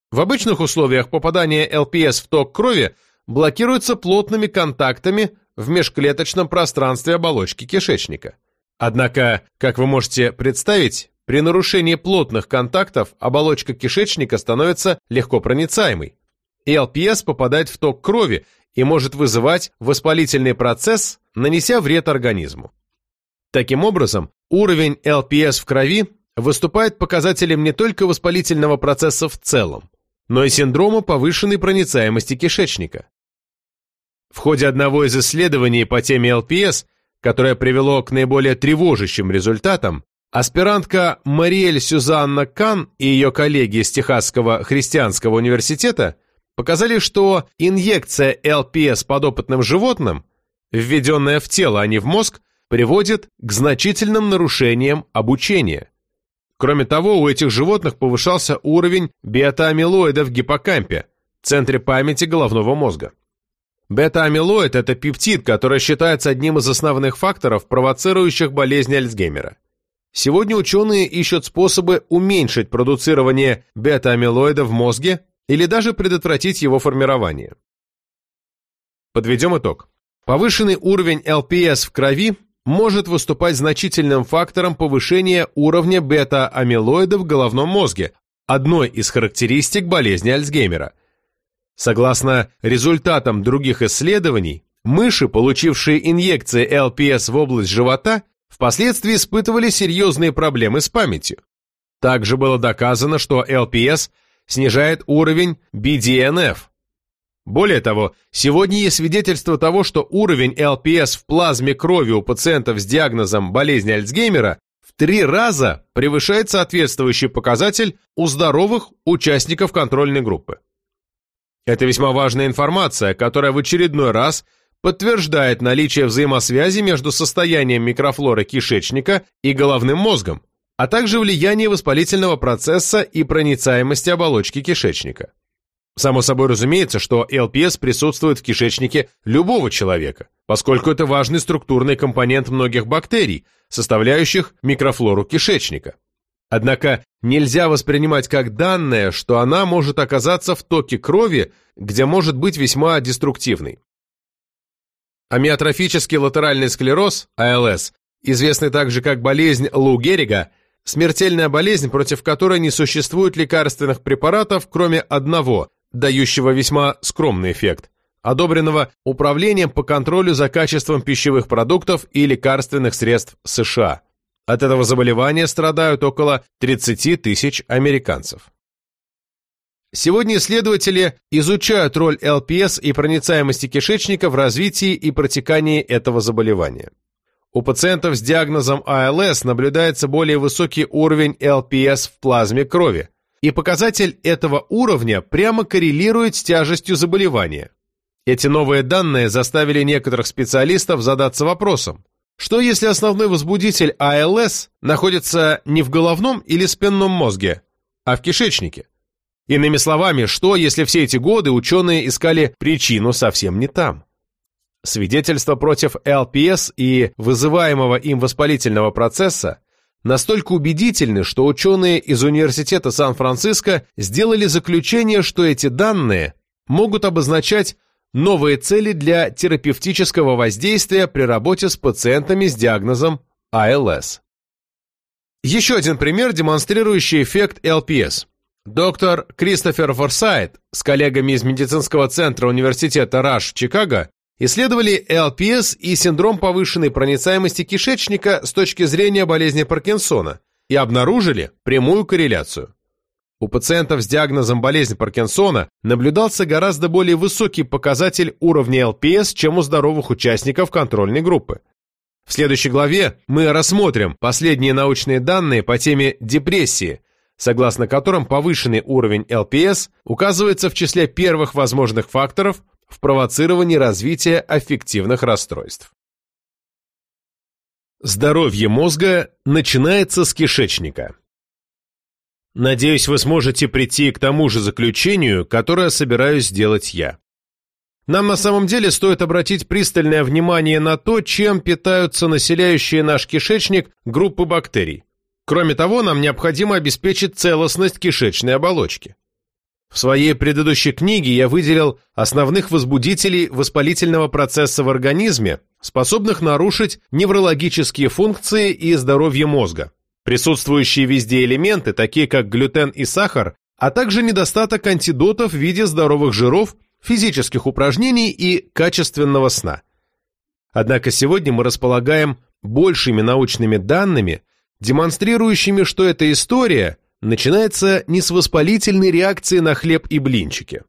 В обычных условиях попадание ЛПС в ток крови блокируется плотными контактами в межклеточном пространстве оболочки кишечника. Однако, как вы можете представить, при нарушении плотных контактов оболочка кишечника становится легко проницаемой. ЛПС попадает в ток крови и может вызывать воспалительный процесс, нанеся вред организму. Таким образом, уровень ЛПС в крови выступает показателем не только воспалительного процесса в целом, но и синдрома повышенной проницаемости кишечника. В ходе одного из исследований по теме ЛПС, которое привело к наиболее тревожащим результатам, аспирантка Мариэль Сюзанна Кан и ее коллеги из Техасского христианского университета показали, что инъекция ЛПС подопытным животным, введенная в тело, а не в мозг, приводит к значительным нарушениям обучения. Кроме того, у этих животных повышался уровень бета-амилоида в гиппокампе, центре памяти головного мозга. Бета-амилоид – это пептид, который считается одним из основных факторов, провоцирующих болезнь Альцгеймера. Сегодня ученые ищут способы уменьшить продуцирование бета-амилоида в мозге или даже предотвратить его формирование. Подведем итог. Повышенный уровень ЛПС в крови может выступать значительным фактором повышения уровня бета-амилоида в головном мозге, одной из характеристик болезни Альцгеймера. Согласно результатам других исследований, мыши, получившие инъекции ЛПС в область живота, впоследствии испытывали серьезные проблемы с памятью. Также было доказано, что ЛПС снижает уровень BDNF, более того, сегодня есть свидетельство того, что уровень ЛПС в плазме крови у пациентов с диагнозом болезни Альцгеймера в три раза превышает соответствующий показатель у здоровых участников контрольной группы. Это весьма важная информация, которая в очередной раз подтверждает наличие взаимосвязи между состоянием микрофлоры кишечника и головным мозгом, а также влияние воспалительного процесса и проницаемости оболочки кишечника. Само собой разумеется, что ЛПС присутствует в кишечнике любого человека, поскольку это важный структурный компонент многих бактерий, составляющих микрофлору кишечника. Однако нельзя воспринимать как данное, что она может оказаться в токе крови, где может быть весьма деструктивной. Амиотрофический латеральный склероз, АЛС, известный также как болезнь Лу Геррига, смертельная болезнь, против которой не существует лекарственных препаратов, кроме одного дающего весьма скромный эффект, одобренного Управлением по контролю за качеством пищевых продуктов и лекарственных средств США. От этого заболевания страдают около 30 тысяч американцев. Сегодня исследователи изучают роль ЛПС и проницаемости кишечника в развитии и протекании этого заболевания. У пациентов с диагнозом АЛС наблюдается более высокий уровень ЛПС в плазме крови, и показатель этого уровня прямо коррелирует с тяжестью заболевания. Эти новые данные заставили некоторых специалистов задаться вопросом, что если основной возбудитель АЛС находится не в головном или спинном мозге, а в кишечнике? Иными словами, что если все эти годы ученые искали причину совсем не там? Свидетельства против ЛПС и вызываемого им воспалительного процесса настолько убедительны, что ученые из Университета Сан-Франциско сделали заключение, что эти данные могут обозначать новые цели для терапевтического воздействия при работе с пациентами с диагнозом АЛС. Еще один пример, демонстрирующий эффект ЛПС. Доктор Кристофер Форсайт с коллегами из медицинского центра университета Раш в Чикаго исследовали ЛПС и синдром повышенной проницаемости кишечника с точки зрения болезни Паркинсона и обнаружили прямую корреляцию. У пациентов с диагнозом болезни Паркинсона наблюдался гораздо более высокий показатель уровня ЛПС, чем у здоровых участников контрольной группы. В следующей главе мы рассмотрим последние научные данные по теме депрессии, согласно которым повышенный уровень ЛПС указывается в числе первых возможных факторов в провоцировании развития аффективных расстройств. Здоровье мозга начинается с кишечника. Надеюсь, вы сможете прийти к тому же заключению, которое собираюсь сделать я. Нам на самом деле стоит обратить пристальное внимание на то, чем питаются населяющие наш кишечник группы бактерий. Кроме того, нам необходимо обеспечить целостность кишечной оболочки. В своей предыдущей книге я выделил основных возбудителей воспалительного процесса в организме, способных нарушить неврологические функции и здоровье мозга. Присутствующие везде элементы, такие как глютен и сахар, а также недостаток антидотов в виде здоровых жиров, физических упражнений и качественного сна. Однако сегодня мы располагаем большими научными данными, демонстрирующими, что эта история начинается не с воспалительной реакции на хлеб и блинчики.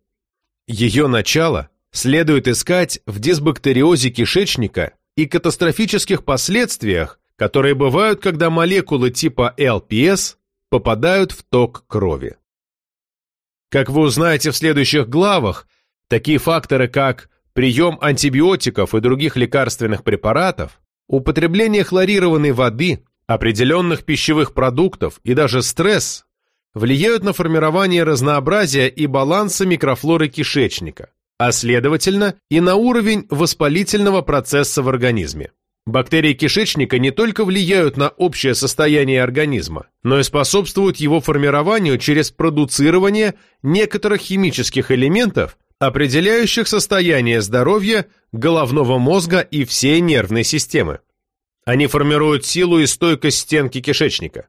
Ее начало следует искать в дисбактериозе кишечника и катастрофических последствиях, которые бывают, когда молекулы типа LPS попадают в ток крови. Как вы узнаете в следующих главах, такие факторы, как прием антибиотиков и других лекарственных препаратов, употребление хлорированной воды, определенных пищевых продуктов и даже стресс влияют на формирование разнообразия и баланса микрофлоры кишечника, а следовательно и на уровень воспалительного процесса в организме. Бактерии кишечника не только влияют на общее состояние организма, но и способствуют его формированию через продуцирование некоторых химических элементов, определяющих состояние здоровья головного мозга и всей нервной системы. Они формируют силу и стойкость стенки кишечника.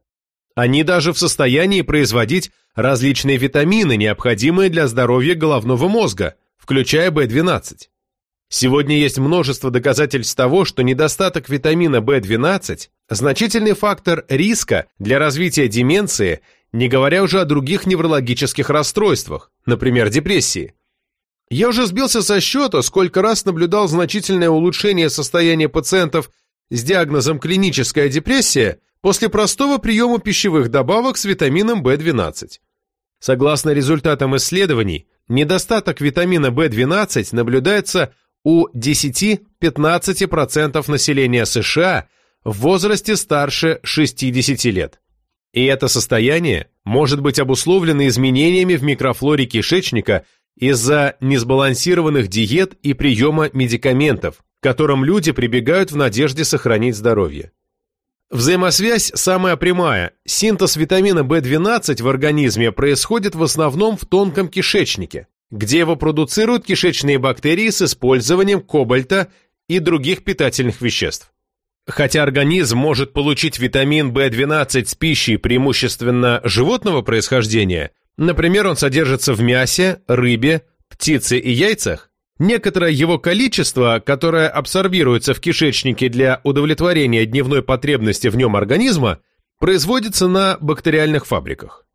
Они даже в состоянии производить различные витамины, необходимые для здоровья головного мозга, включая В12. Сегодня есть множество доказательств того, что недостаток витамина В12 – значительный фактор риска для развития деменции, не говоря уже о других неврологических расстройствах, например, депрессии. Я уже сбился со счета, сколько раз наблюдал значительное улучшение состояния пациентов с диагнозом клиническая депрессия после простого приема пищевых добавок с витамином В12. Согласно результатам исследований, недостаток витамина В12 наблюдается у 10-15% населения США в возрасте старше 60 лет. И это состояние может быть обусловлено изменениями в микрофлоре кишечника из-за несбалансированных диет и приема медикаментов, которым люди прибегают в надежде сохранить здоровье. Взаимосвязь самая прямая. Синтез витамина В12 в организме происходит в основном в тонком кишечнике, где его продуцируют кишечные бактерии с использованием кобальта и других питательных веществ. Хотя организм может получить витамин В12 с пищей преимущественно животного происхождения, например, он содержится в мясе, рыбе, птице и яйцах, некоторое его количество, которое абсорбируется в кишечнике для удовлетворения дневной потребности в нем организма, производится на бактериальных фабриках.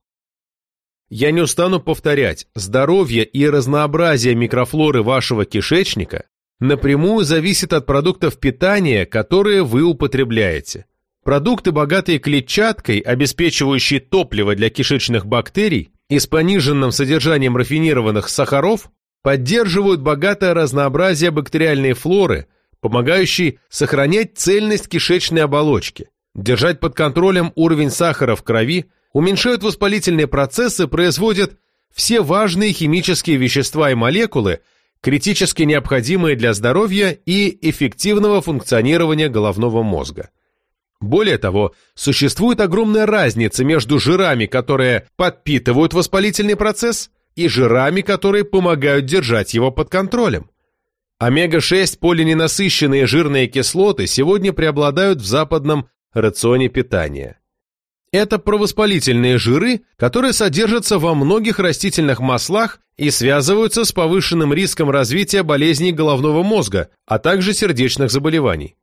Я не устану повторять, здоровье и разнообразие микрофлоры вашего кишечника напрямую зависит от продуктов питания, которые вы употребляете. Продукты, богатые клетчаткой, обеспечивающие топливо для кишечных бактерий и с пониженным содержанием рафинированных сахаров, поддерживают богатое разнообразие бактериальной флоры, помогающей сохранять цельность кишечной оболочки, держать под контролем уровень сахара в крови, уменьшают воспалительные процессы, производят все важные химические вещества и молекулы, критически необходимые для здоровья и эффективного функционирования головного мозга. Более того, существует огромная разница между жирами, которые подпитывают воспалительный процесс, и жирами, которые помогают держать его под контролем. Омега-6 полиненасыщенные жирные кислоты сегодня преобладают в западном рационе питания. Это провоспалительные жиры, которые содержатся во многих растительных маслах и связываются с повышенным риском развития болезней головного мозга, а также сердечных заболеваний.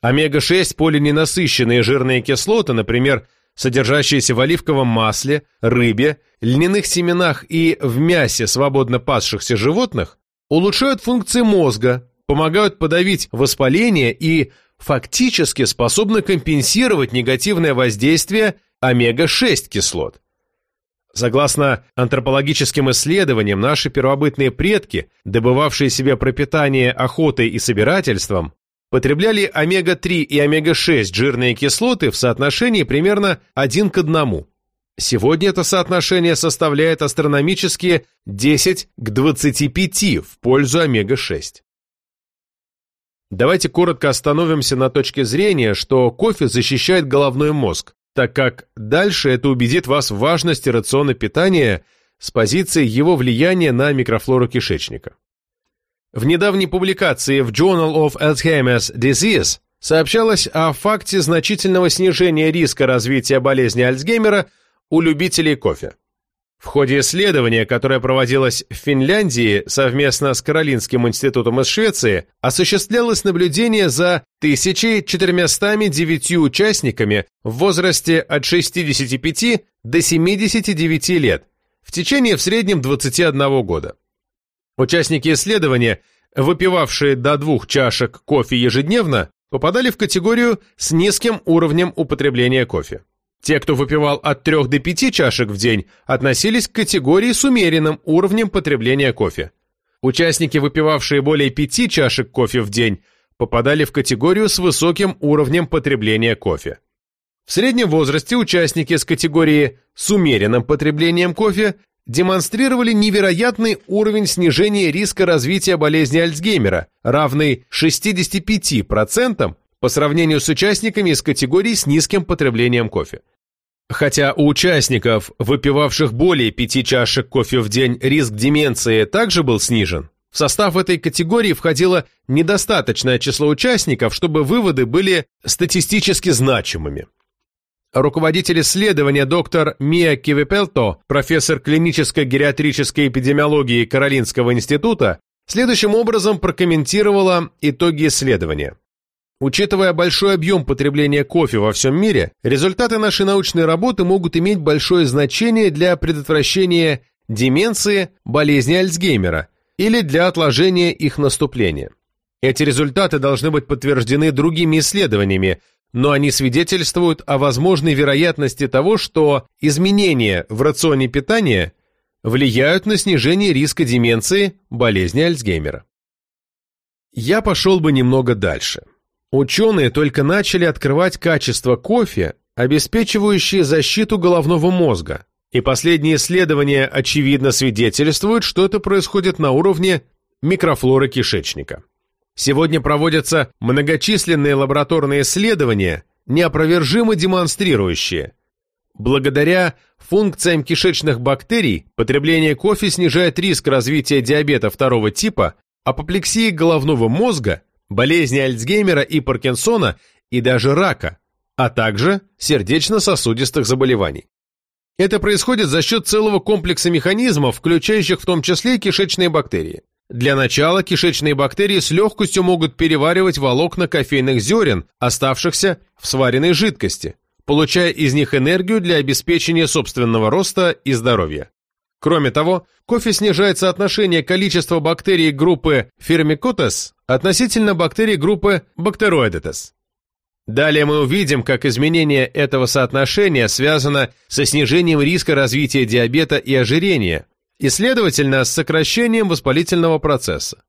Омега-6 полиненасыщенные жирные кислоты, например, содержащиеся в оливковом масле, рыбе, льняных семенах и в мясе свободно пасшихся животных, улучшают функции мозга, помогают подавить воспаление и фактически способны компенсировать негативное воздействие омега-6 кислот. Согласно антропологическим исследованиям, наши первобытные предки, добывавшие себе пропитание охотой и собирательством, потребляли омега-3 и омега-6 жирные кислоты в соотношении примерно 1 к 1. Сегодня это соотношение составляет астрономические 10 к 25 в пользу омега-6. Давайте коротко остановимся на точке зрения, что кофе защищает головной мозг, так как дальше это убедит вас в важности рациона питания с позиции его влияния на микрофлору кишечника. В недавней публикации в Journal of Alzheimer's Disease сообщалось о факте значительного снижения риска развития болезни Альцгеймера у любителей кофе. В ходе исследования, которое проводилось в Финляндии совместно с Каролинским институтом из Швеции, осуществлялось наблюдение за 1409 участниками в возрасте от 65 до 79 лет в течение в среднем 21 года. Участники исследования, выпивавшие до двух чашек кофе ежедневно, попадали в категорию с низким уровнем употребления кофе. Те, кто выпивал от 3 до 5 чашек в день, относились к категории с умеренным уровнем потребления кофе. Участники, выпивавшие более 5 чашек кофе в день, попадали в категорию с высоким уровнем потребления кофе. В среднем возрасте участники с категории с умеренным потреблением кофе демонстрировали невероятный уровень снижения риска развития болезни Альцгеймера, равный 65% по сравнению с участниками из категории с низким потреблением кофе. Хотя у участников, выпивавших более пяти чашек кофе в день, риск деменции также был снижен, в состав этой категории входило недостаточное число участников, чтобы выводы были статистически значимыми. Руководитель исследования доктор Мия Кивипелто, профессор клинической гериатрической эпидемиологии Каролинского института, следующим образом прокомментировала итоги исследования. Учитывая большой объем потребления кофе во всем мире, результаты нашей научной работы могут иметь большое значение для предотвращения деменции, болезни Альцгеймера или для отложения их наступления. Эти результаты должны быть подтверждены другими исследованиями, но они свидетельствуют о возможной вероятности того, что изменения в рационе питания влияют на снижение риска деменции, болезни Альцгеймера. Я пошел бы немного дальше. Ученые только начали открывать качество кофе, обеспечивающие защиту головного мозга, и последние исследования очевидно свидетельствуют, что это происходит на уровне микрофлоры кишечника. Сегодня проводятся многочисленные лабораторные исследования, неопровержимо демонстрирующие. Благодаря функциям кишечных бактерий потребление кофе снижает риск развития диабета второго типа, апоплексии головного мозга болезни Альцгеймера и Паркинсона и даже рака, а также сердечно-сосудистых заболеваний. Это происходит за счет целого комплекса механизмов, включающих в том числе кишечные бактерии. Для начала кишечные бактерии с легкостью могут переваривать волокна кофейных зерен, оставшихся в сваренной жидкости, получая из них энергию для обеспечения собственного роста и здоровья. Кроме того, кофе снижает соотношение количества бактерий группы Firmicutes относительно бактерий группы Bacteroidetes. Далее мы увидим, как изменение этого соотношения связано со снижением риска развития диабета и ожирения, и, следовательно, с сокращением воспалительного процесса.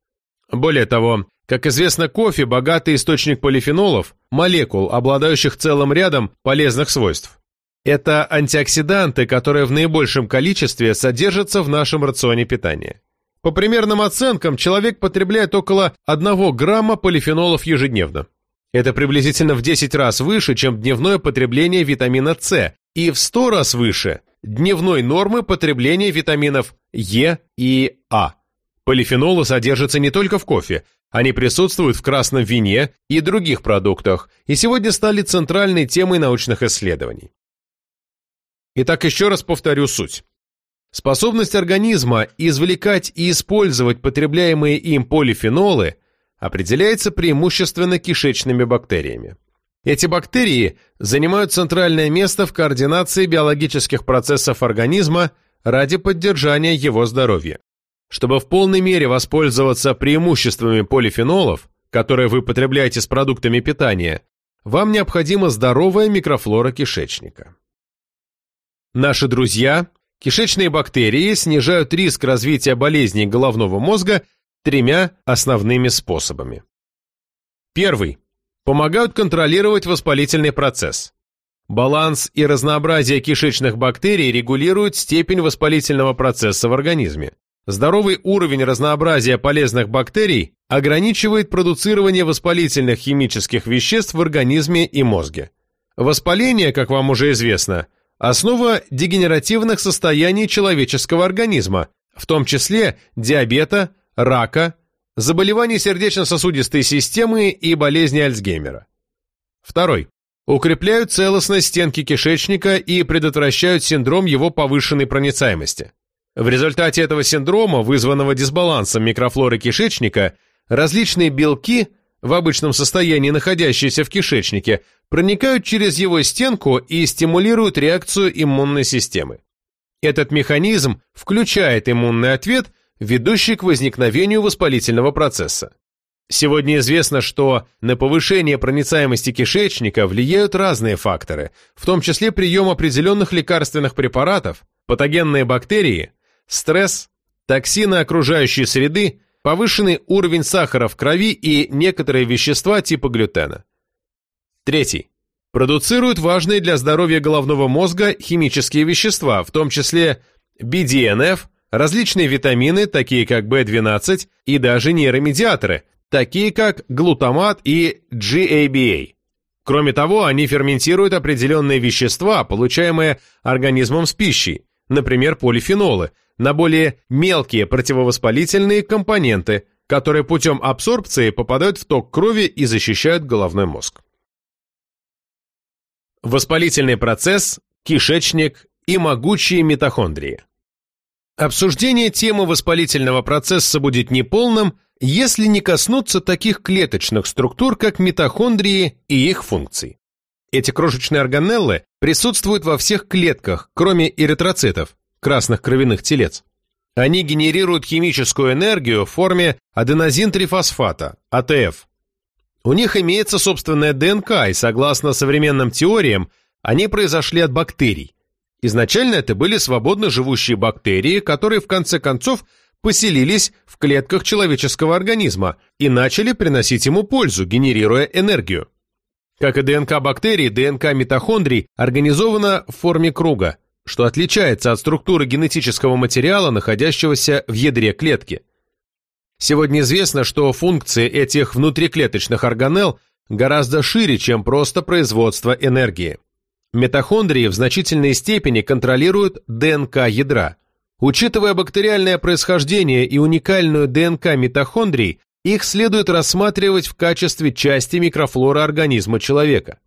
Более того, как известно, кофе – богатый источник полифенолов, молекул, обладающих целым рядом полезных свойств. Это антиоксиданты, которые в наибольшем количестве содержатся в нашем рационе питания. По примерным оценкам, человек потребляет около 1 грамма полифенолов ежедневно. Это приблизительно в 10 раз выше, чем дневное потребление витамина С, и в 100 раз выше дневной нормы потребления витаминов Е и А. Полифенолы содержатся не только в кофе, они присутствуют в красном вине и других продуктах, и сегодня стали центральной темой научных исследований. Итак, еще раз повторю суть. Способность организма извлекать и использовать потребляемые им полифенолы определяется преимущественно кишечными бактериями. Эти бактерии занимают центральное место в координации биологических процессов организма ради поддержания его здоровья. Чтобы в полной мере воспользоваться преимуществами полифенолов, которые вы потребляете с продуктами питания, вам необходима здоровая микрофлора кишечника. Наши друзья, кишечные бактерии, снижают риск развития болезней головного мозга тремя основными способами. Первый помогают контролировать воспалительный процесс. Баланс и разнообразие кишечных бактерий регулируют степень воспалительного процесса в организме. Здоровый уровень разнообразия полезных бактерий ограничивает продуцирование воспалительных химических веществ в организме и мозге. Воспаление, как вам уже известно, основа дегенеративных состояний человеческого организма, в том числе диабета, рака, заболеваний сердечно-сосудистой системы и болезни Альцгеймера. Второй. Укрепляют целостность стенки кишечника и предотвращают синдром его повышенной проницаемости. В результате этого синдрома, вызванного дисбалансом микрофлоры кишечника, различные белки, в обычном состоянии находящиеся в кишечнике, проникают через его стенку и стимулируют реакцию иммунной системы. Этот механизм включает иммунный ответ – ведущий к возникновению воспалительного процесса. Сегодня известно, что на повышение проницаемости кишечника влияют разные факторы, в том числе прием определенных лекарственных препаратов, патогенные бактерии, стресс, токсины окружающей среды, повышенный уровень сахара в крови и некоторые вещества типа глютена. Третий. Продуцируют важные для здоровья головного мозга химические вещества, в том числе BDNF, различные витамины, такие как B12, и даже нейромедиаторы, такие как глутамат и GABA. Кроме того, они ферментируют определенные вещества, получаемые организмом с пищей, например, полифенолы, на более мелкие противовоспалительные компоненты, которые путем абсорбции попадают в ток крови и защищают головной мозг. Воспалительный процесс, кишечник и могучие митохондрии. Обсуждение темы воспалительного процесса будет неполным, если не коснуться таких клеточных структур, как митохондрии и их функций. Эти крошечные органеллы присутствуют во всех клетках, кроме эритроцитов, красных кровяных телец. Они генерируют химическую энергию в форме аденозин-трифосфата, АТФ. У них имеется собственная ДНК, и согласно современным теориям, они произошли от бактерий. Изначально это были свободно живущие бактерии, которые в конце концов поселились в клетках человеческого организма и начали приносить ему пользу, генерируя энергию. Как и ДНК бактерий, ДНК митохондрий организована в форме круга, что отличается от структуры генетического материала, находящегося в ядре клетки. Сегодня известно, что функции этих внутриклеточных органелл гораздо шире, чем просто производство энергии. Митохондрии в значительной степени контролируют ДНК ядра. Учитывая бактериальное происхождение и уникальную ДНК митохондрий, их следует рассматривать в качестве части микрофлоры организма человека.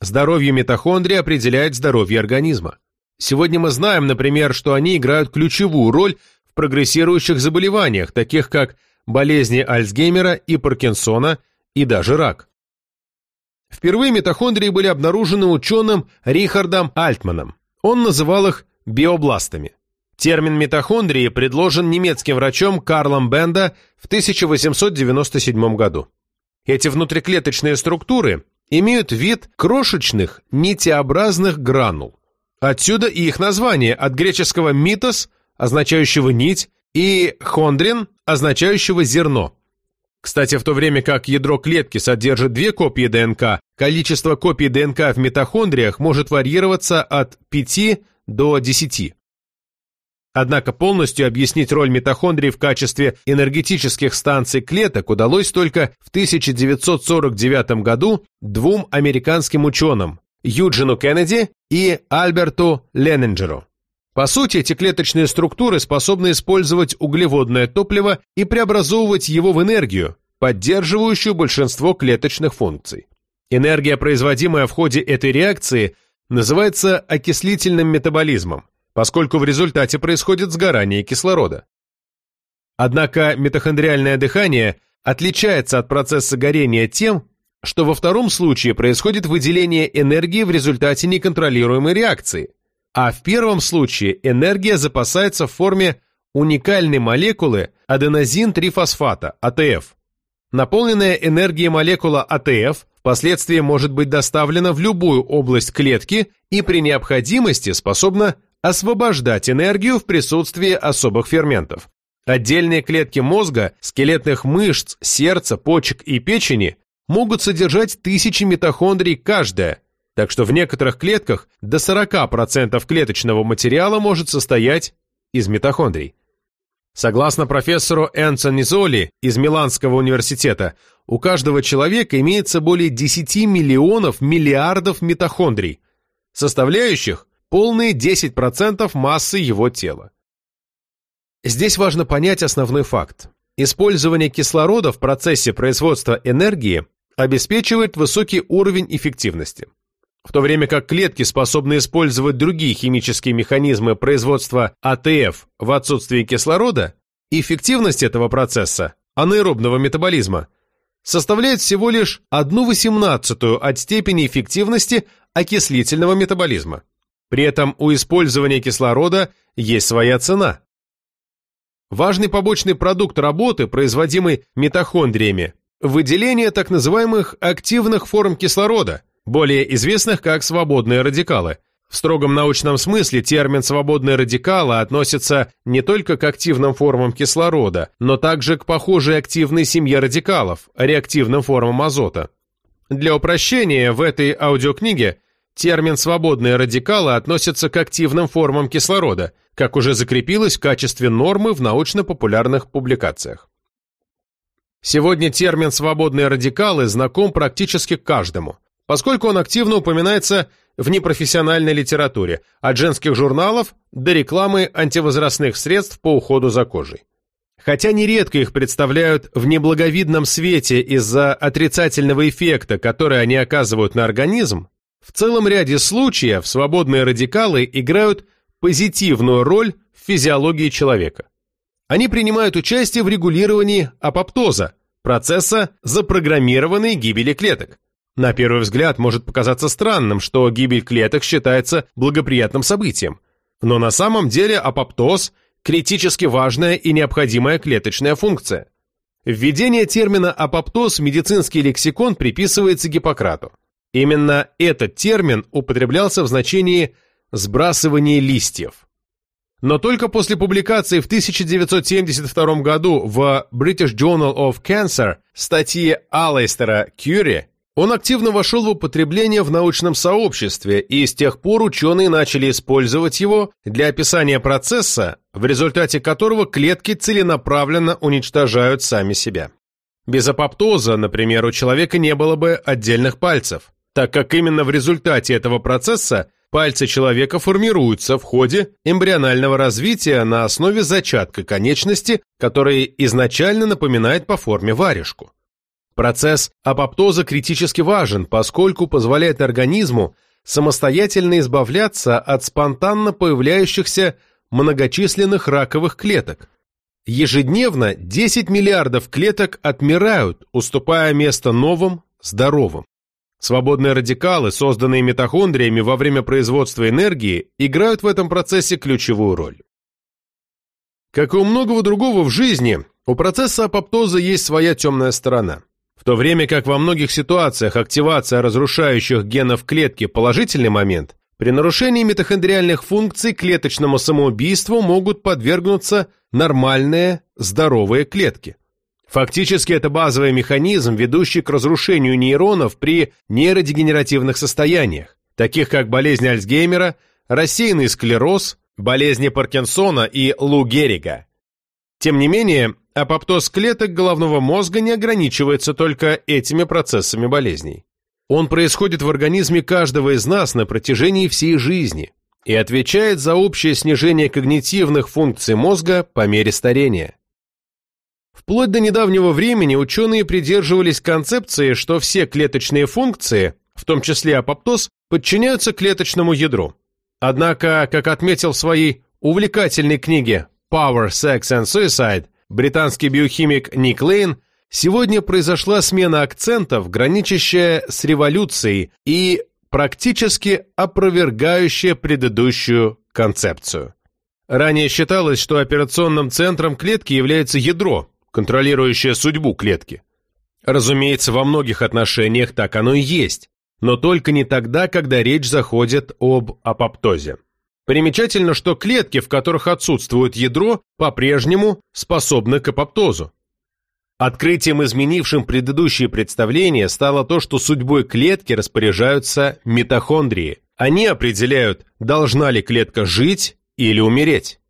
Здоровье митохондрий определяет здоровье организма. Сегодня мы знаем, например, что они играют ключевую роль в прогрессирующих заболеваниях, таких как болезни Альцгеймера и Паркинсона и даже рак. Впервые митохондрии были обнаружены ученым Рихардом Альтманом. Он называл их биобластами. Термин митохондрии предложен немецким врачом Карлом Бенда в 1897 году. Эти внутриклеточные структуры имеют вид крошечных нитеобразных гранул. Отсюда и их название от греческого «митос», означающего «нить», и «хондрин», означающего «зерно». Кстати, в то время как ядро клетки содержит две копии ДНК, количество копий ДНК в митохондриях может варьироваться от 5 до 10. Однако полностью объяснить роль митохондрий в качестве энергетических станций клеток удалось только в 1949 году двум американским ученым Юджину Кеннеди и Альберту Леннинджеру. По сути, эти клеточные структуры способны использовать углеводное топливо и преобразовывать его в энергию, поддерживающую большинство клеточных функций. Энергия, производимая в ходе этой реакции, называется окислительным метаболизмом, поскольку в результате происходит сгорание кислорода. Однако митохондриальное дыхание отличается от процесса горения тем, что во втором случае происходит выделение энергии в результате неконтролируемой реакции, а в первом случае энергия запасается в форме уникальной молекулы аденозин-трифосфата, АТФ. Наполненная энергией молекула АТФ впоследствии может быть доставлена в любую область клетки и при необходимости способна освобождать энергию в присутствии особых ферментов. Отдельные клетки мозга, скелетных мышц, сердца, почек и печени могут содержать тысячи митохондрий каждая, так что в некоторых клетках до 40% клеточного материала может состоять из митохондрий. Согласно профессору Энцо Низоли из Миланского университета, у каждого человека имеется более 10 миллионов миллиардов митохондрий, составляющих полные 10% массы его тела. Здесь важно понять основной факт. Использование кислорода в процессе производства энергии обеспечивает высокий уровень эффективности. В то время как клетки способны использовать другие химические механизмы производства АТФ в отсутствии кислорода, эффективность этого процесса, анаэробного метаболизма, составляет всего лишь 1,18 от степени эффективности окислительного метаболизма. При этом у использования кислорода есть своя цена. Важный побочный продукт работы, производимый митохондриями, выделение так называемых активных форм кислорода, более известных как свободные радикалы. В строгом научном смысле термин «свободные радикалы» относится не только к активным формам кислорода, но также к похожей активной семье радикалов, реактивным формам азота. Для упрощения в этой аудиокниге термин «свободные радикалы» относится к активным формам кислорода, как уже закрепилось в качестве нормы в научно-популярных публикациях. Сегодня термин «свободные радикалы» знаком практически каждому, поскольку он активно упоминается в непрофессиональной литературе, от женских журналов до рекламы антивозрастных средств по уходу за кожей. Хотя нередко их представляют в неблаговидном свете из-за отрицательного эффекта, который они оказывают на организм, в целом ряде случаев свободные радикалы играют позитивную роль в физиологии человека. Они принимают участие в регулировании апоптоза, процесса запрограммированной гибели клеток. На первый взгляд может показаться странным, что гибель клеток считается благоприятным событием. Но на самом деле апоптоз – критически важная и необходимая клеточная функция. Введение термина апоптоз в медицинский лексикон приписывается Гиппократу. Именно этот термин употреблялся в значении «сбрасывание листьев». Но только после публикации в 1972 году в British Journal of Cancer статьи Аллейстера Кьюри он активно вошел в употребление в научном сообществе, и с тех пор ученые начали использовать его для описания процесса, в результате которого клетки целенаправленно уничтожают сами себя. Без апоптоза, например, у человека не было бы отдельных пальцев, так как именно в результате этого процесса Пальцы человека формируются в ходе эмбрионального развития на основе зачатка конечности, который изначально напоминает по форме варежку. Процесс апоптоза критически важен, поскольку позволяет организму самостоятельно избавляться от спонтанно появляющихся многочисленных раковых клеток. Ежедневно 10 миллиардов клеток отмирают, уступая место новым, здоровым. Свободные радикалы, созданные митохондриями во время производства энергии, играют в этом процессе ключевую роль. Как и у многого другого в жизни, у процесса апоптоза есть своя темная сторона. То время как во многих ситуациях активация разрушающих генов клетки – положительный момент, при нарушении митохондриальных функций клеточному самоубийству могут подвергнуться нормальные, здоровые клетки. Фактически это базовый механизм, ведущий к разрушению нейронов при нейродегенеративных состояниях, таких как болезнь Альцгеймера, рассеянный склероз, болезни Паркинсона и Лу Геррига. Тем не менее, апоптоз клеток головного мозга не ограничивается только этими процессами болезней. Он происходит в организме каждого из нас на протяжении всей жизни и отвечает за общее снижение когнитивных функций мозга по мере старения. Вплоть до недавнего времени ученые придерживались концепции, что все клеточные функции, в том числе апоптоз, подчиняются клеточному ядру. Однако, как отметил в своей увлекательной книге «Power, Sex and Suicide» британский биохимик Ник Лейн, сегодня произошла смена акцентов, граничащая с революцией и практически опровергающая предыдущую концепцию. Ранее считалось, что операционным центром клетки является ядро, контролирующее судьбу клетки. Разумеется, во многих отношениях так оно и есть, но только не тогда, когда речь заходит об апоптозе. Примечательно, что клетки, в которых отсутствует ядро, по-прежнему способны к апоптозу. Открытием, изменившим предыдущие представления, стало то, что судьбой клетки распоряжаются митохондрии. Они определяют, должна ли клетка жить или умереть.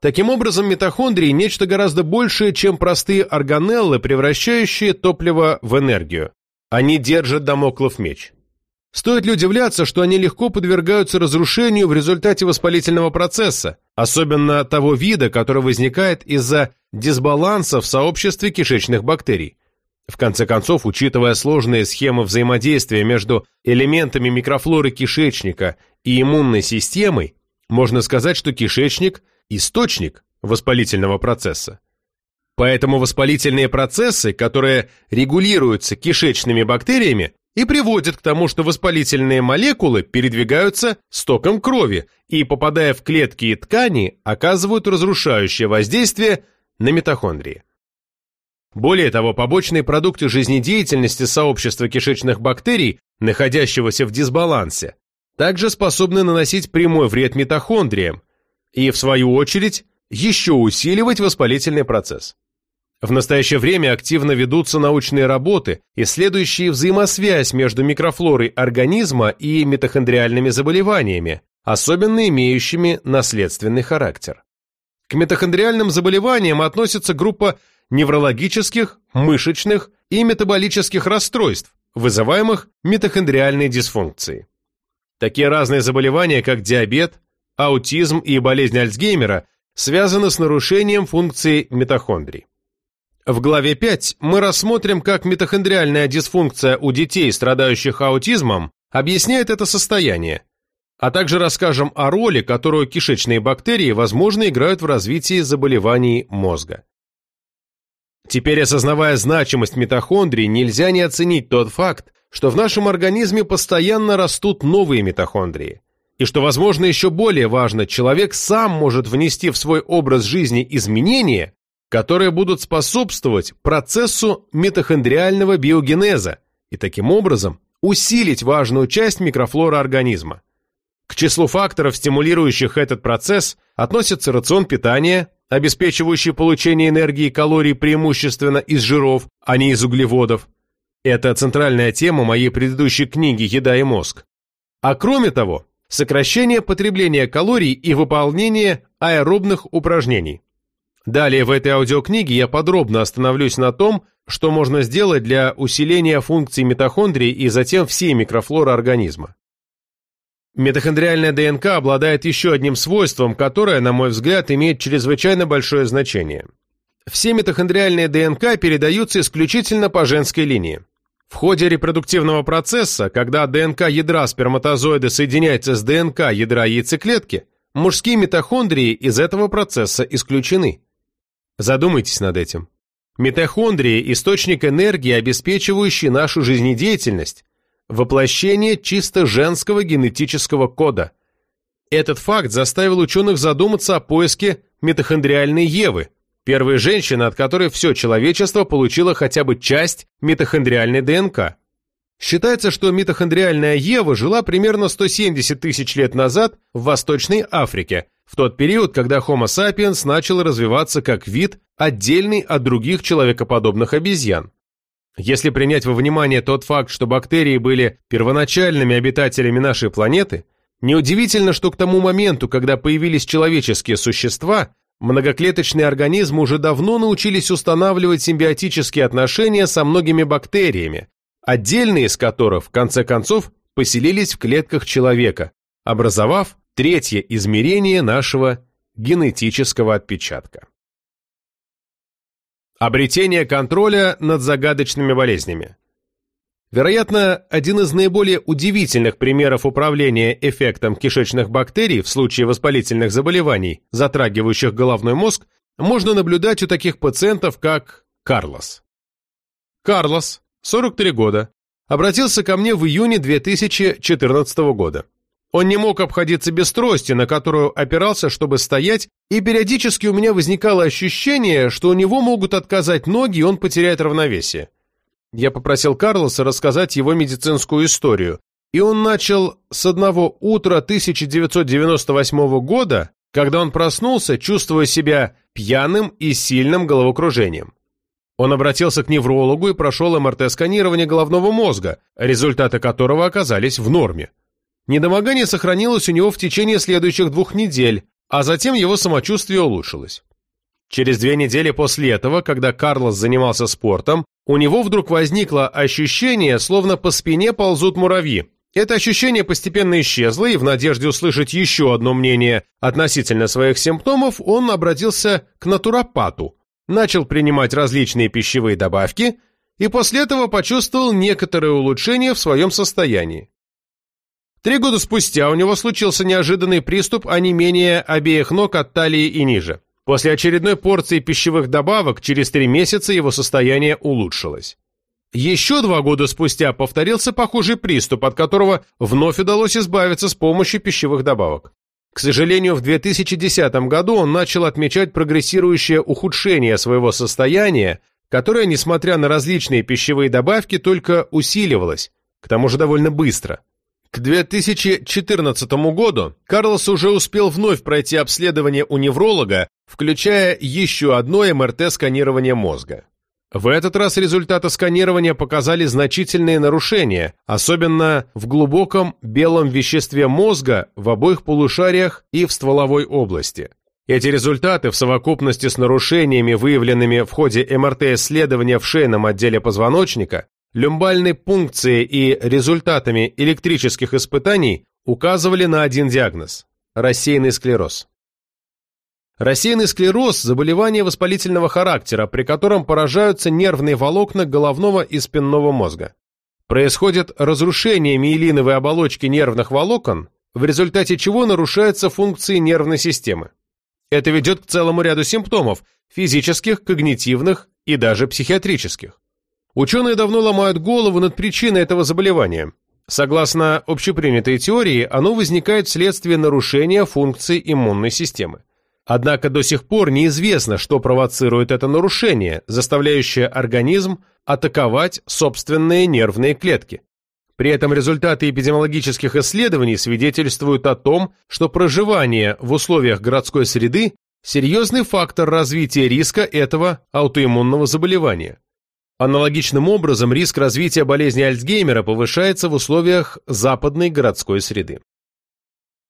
Таким образом, митохондрии – нечто гораздо большее, чем простые органеллы, превращающие топливо в энергию. Они держат домоклов меч. Стоит ли удивляться, что они легко подвергаются разрушению в результате воспалительного процесса, особенно того вида, который возникает из-за дисбаланса в сообществе кишечных бактерий? В конце концов, учитывая сложные схемы взаимодействия между элементами микрофлоры кишечника и иммунной системой, можно сказать, что кишечник – источник воспалительного процесса. Поэтому воспалительные процессы, которые регулируются кишечными бактериями, и приводят к тому, что воспалительные молекулы передвигаются стоком крови и, попадая в клетки и ткани, оказывают разрушающее воздействие на митохондрии. Более того, побочные продукты жизнедеятельности сообщества кишечных бактерий, находящегося в дисбалансе, также способны наносить прямой вред митохондриям и, в свою очередь, еще усиливать воспалительный процесс. В настоящее время активно ведутся научные работы, исследующие взаимосвязь между микрофлорой организма и митохондриальными заболеваниями, особенно имеющими наследственный характер. К митохондриальным заболеваниям относится группа неврологических, мышечных и метаболических расстройств, вызываемых митохондриальной дисфункцией. Такие разные заболевания, как диабет, аутизм и болезнь Альцгеймера, связаны с нарушением функции митохондрий. В главе 5 мы рассмотрим, как митохондриальная дисфункция у детей, страдающих аутизмом, объясняет это состояние, а также расскажем о роли, которую кишечные бактерии, возможно, играют в развитии заболеваний мозга. Теперь, осознавая значимость митохондрий, нельзя не оценить тот факт, что в нашем организме постоянно растут новые митохондрии. И что, возможно, еще более важно, человек сам может внести в свой образ жизни изменения, которые будут способствовать процессу митохондриального биогенеза и таким образом усилить важную часть микрофлоры организма. К числу факторов, стимулирующих этот процесс, относятся рацион питания, обеспечивающий получение энергии и калорий преимущественно из жиров, а не из углеводов. Это центральная тема моей предыдущей книги «Еда и мозг». А кроме того, сокращение потребления калорий и выполнение аэробных упражнений. Далее в этой аудиокниге я подробно остановлюсь на том, что можно сделать для усиления функций митохондрий и затем всей микрофлоры организма. Митохондриальная ДНК обладает еще одним свойством, которое, на мой взгляд, имеет чрезвычайно большое значение. Все митохондриальные ДНК передаются исключительно по женской линии. В ходе репродуктивного процесса, когда ДНК ядра сперматозоида соединяется с ДНК ядра яйцеклетки, мужские митохондрии из этого процесса исключены. Задумайтесь над этим. Митохондрии – источник энергии, обеспечивающий нашу жизнедеятельность, воплощение чисто женского генетического кода. Этот факт заставил ученых задуматься о поиске митохондриальной Евы, первой женщины, от которой все человечество получило хотя бы часть митохондриальной ДНК. Считается, что митохондриальная Ева жила примерно 170 тысяч лет назад в Восточной Африке, в тот период, когда Homo sapiens начал развиваться как вид, отдельный от других человекоподобных обезьян. Если принять во внимание тот факт, что бактерии были первоначальными обитателями нашей планеты, неудивительно, что к тому моменту, когда появились человеческие существа, многоклеточные организмы уже давно научились устанавливать симбиотические отношения со многими бактериями, отдельные из которых, в конце концов, поселились в клетках человека, образовав Третье измерение нашего генетического отпечатка. Обретение контроля над загадочными болезнями. Вероятно, один из наиболее удивительных примеров управления эффектом кишечных бактерий в случае воспалительных заболеваний, затрагивающих головной мозг, можно наблюдать у таких пациентов, как Карлос. Карлос, 43 года, обратился ко мне в июне 2014 года. Он не мог обходиться без трости, на которую опирался, чтобы стоять, и периодически у меня возникало ощущение, что у него могут отказать ноги, и он потеряет равновесие. Я попросил Карлоса рассказать его медицинскую историю, и он начал с одного утра 1998 года, когда он проснулся, чувствуя себя пьяным и сильным головокружением. Он обратился к неврологу и прошел МРТ-сканирование головного мозга, результаты которого оказались в норме. Недомогание сохранилось у него в течение следующих двух недель, а затем его самочувствие улучшилось. Через две недели после этого, когда Карлос занимался спортом, у него вдруг возникло ощущение, словно по спине ползут муравьи. Это ощущение постепенно исчезло, и в надежде услышать еще одно мнение относительно своих симптомов, он обратился к натуропату, начал принимать различные пищевые добавки и после этого почувствовал некоторое улучшение в своем состоянии. Три года спустя у него случился неожиданный приступ онемения обеих ног от талии и ниже. После очередной порции пищевых добавок через три месяца его состояние улучшилось. Еще два года спустя повторился похожий приступ, от которого вновь удалось избавиться с помощью пищевых добавок. К сожалению, в 2010 году он начал отмечать прогрессирующее ухудшение своего состояния, которое, несмотря на различные пищевые добавки, только усиливалось, к тому же довольно быстро. К 2014 году Карлос уже успел вновь пройти обследование у невролога, включая еще одно МРТ-сканирование мозга. В этот раз результаты сканирования показали значительные нарушения, особенно в глубоком белом веществе мозга в обоих полушариях и в стволовой области. Эти результаты в совокупности с нарушениями, выявленными в ходе МРТ-исследования в шейном отделе позвоночника, люмбальной пункцией и результатами электрических испытаний указывали на один диагноз – рассеянный склероз. Рассеянный склероз – заболевание воспалительного характера, при котором поражаются нервные волокна головного и спинного мозга. Происходит разрушение миелиновой оболочки нервных волокон, в результате чего нарушаются функции нервной системы. Это ведет к целому ряду симптомов – физических, когнитивных и даже психиатрических. Ученые давно ломают голову над причиной этого заболевания. Согласно общепринятой теории, оно возникает вследствие нарушения функций иммунной системы. Однако до сих пор неизвестно, что провоцирует это нарушение, заставляющее организм атаковать собственные нервные клетки. При этом результаты эпидемиологических исследований свидетельствуют о том, что проживание в условиях городской среды – серьезный фактор развития риска этого аутоиммунного заболевания. Аналогичным образом риск развития болезни Альцгеймера повышается в условиях западной городской среды.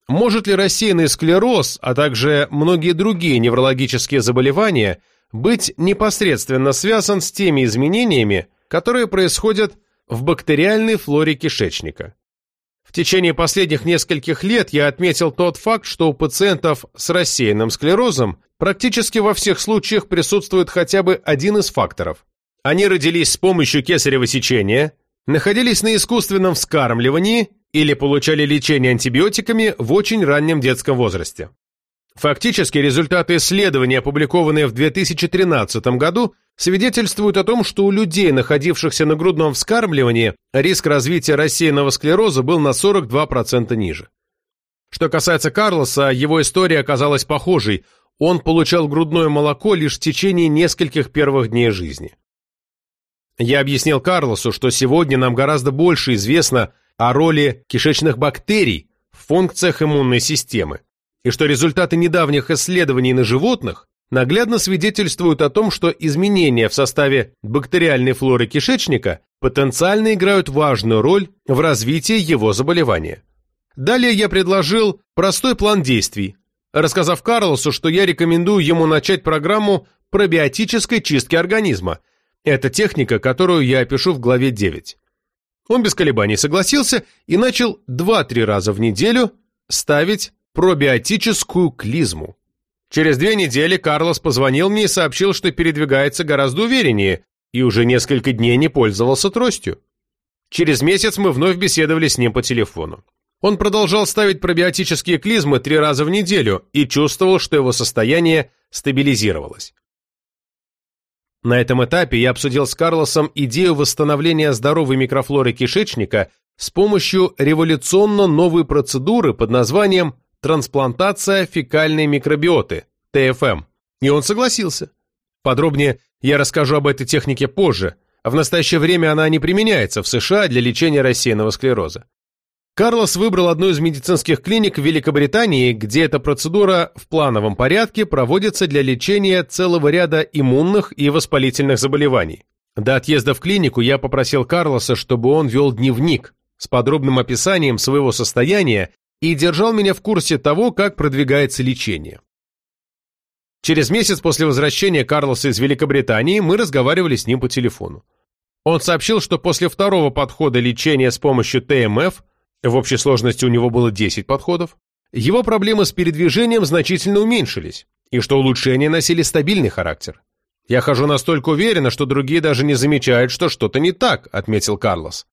Может ли рассеянный склероз, а также многие другие неврологические заболевания быть непосредственно связан с теми изменениями, которые происходят в бактериальной флоре кишечника? В течение последних нескольких лет я отметил тот факт, что у пациентов с рассеянным склерозом практически во всех случаях присутствует хотя бы один из факторов – они родились с помощью кесарево сечения, находились на искусственном вскармливании или получали лечение антибиотиками в очень раннем детском возрасте. Фактически результаты исследования, опубликованные в 2013 году, свидетельствуют о том, что у людей, находившихся на грудном вскармливании, риск развития рассеянного склероза был на 42% ниже. Что касается Карлоса, его история оказалась похожей. Он получал грудное молоко лишь в течение нескольких первых дней жизни. Я объяснил Карлосу, что сегодня нам гораздо больше известно о роли кишечных бактерий в функциях иммунной системы, и что результаты недавних исследований на животных наглядно свидетельствуют о том, что изменения в составе бактериальной флоры кишечника потенциально играют важную роль в развитии его заболевания. Далее я предложил простой план действий, рассказав Карлосу, что я рекомендую ему начать программу пробиотической чистки организма – это техника, которую я опишу в главе 9. Он без колебаний согласился и начал 2-3 раза в неделю ставить пробиотическую клизму. Через две недели Карлос позвонил мне и сообщил, что передвигается гораздо увереннее и уже несколько дней не пользовался тростью. Через месяц мы вновь беседовали с ним по телефону. Он продолжал ставить пробиотические клизмы три раза в неделю и чувствовал, что его состояние стабилизировалось. На этом этапе я обсудил с Карлосом идею восстановления здоровой микрофлоры кишечника с помощью революционно новой процедуры под названием трансплантация фекальной микробиоты, ТФМ. И он согласился. Подробнее я расскажу об этой технике позже, а в настоящее время она не применяется в США для лечения рассеянного склероза. Карлос выбрал одну из медицинских клиник в Великобритании, где эта процедура в плановом порядке проводится для лечения целого ряда иммунных и воспалительных заболеваний. До отъезда в клинику я попросил Карлоса, чтобы он вел дневник с подробным описанием своего состояния и держал меня в курсе того, как продвигается лечение. Через месяц после возвращения Карлоса из Великобритании мы разговаривали с ним по телефону. Он сообщил, что после второго подхода лечения с помощью ТМФ в общей сложности у него было 10 подходов, его проблемы с передвижением значительно уменьшились, и что улучшения носили стабильный характер. «Я хожу настолько уверенно, что другие даже не замечают, что что-то не так», — отметил Карлос.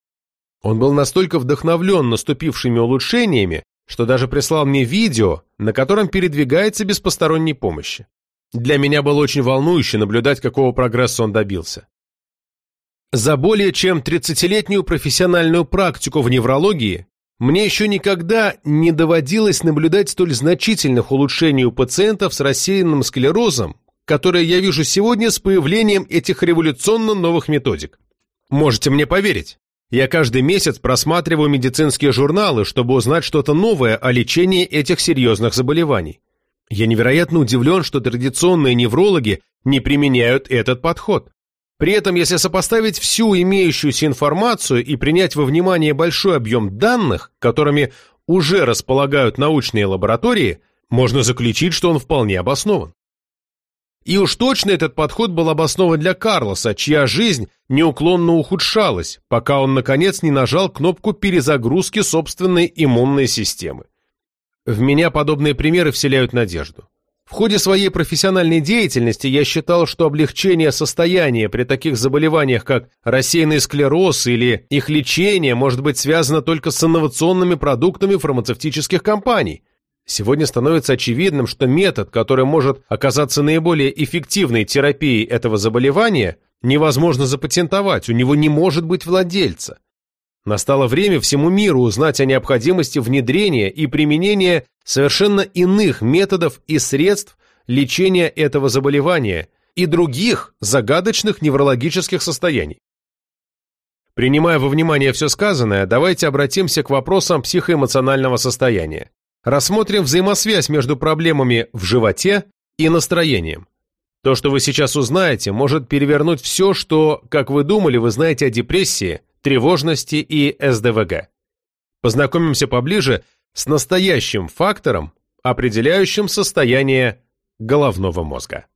Он был настолько вдохновлен наступившими улучшениями, что даже прислал мне видео, на котором передвигается без посторонней помощи. Для меня было очень волнующе наблюдать, какого прогресса он добился. За более чем 30-летнюю профессиональную практику в неврологии мне еще никогда не доводилось наблюдать столь значительных улучшений у пациентов с рассеянным склерозом, которые я вижу сегодня с появлением этих революционно новых методик. Можете мне поверить, я каждый месяц просматриваю медицинские журналы, чтобы узнать что-то новое о лечении этих серьезных заболеваний. Я невероятно удивлен, что традиционные неврологи не применяют этот подход. При этом, если сопоставить всю имеющуюся информацию и принять во внимание большой объем данных, которыми уже располагают научные лаборатории, можно заключить, что он вполне обоснован. И уж точно этот подход был обоснован для Карлоса, чья жизнь неуклонно ухудшалась, пока он, наконец, не нажал кнопку перезагрузки собственной иммунной системы. В меня подобные примеры вселяют надежду. В ходе своей профессиональной деятельности я считал, что облегчение состояния при таких заболеваниях, как рассеянный склероз или их лечение, может быть связано только с инновационными продуктами фармацевтических компаний. Сегодня становится очевидным, что метод, который может оказаться наиболее эффективной терапией этого заболевания, невозможно запатентовать, у него не может быть владельца. Настало время всему миру узнать о необходимости внедрения и применения совершенно иных методов и средств лечения этого заболевания и других загадочных неврологических состояний. Принимая во внимание все сказанное, давайте обратимся к вопросам психоэмоционального состояния. Рассмотрим взаимосвязь между проблемами в животе и настроением. То, что вы сейчас узнаете, может перевернуть все, что, как вы думали, вы знаете о депрессии, тревожности и СДВГ. Познакомимся поближе с настоящим фактором, определяющим состояние головного мозга.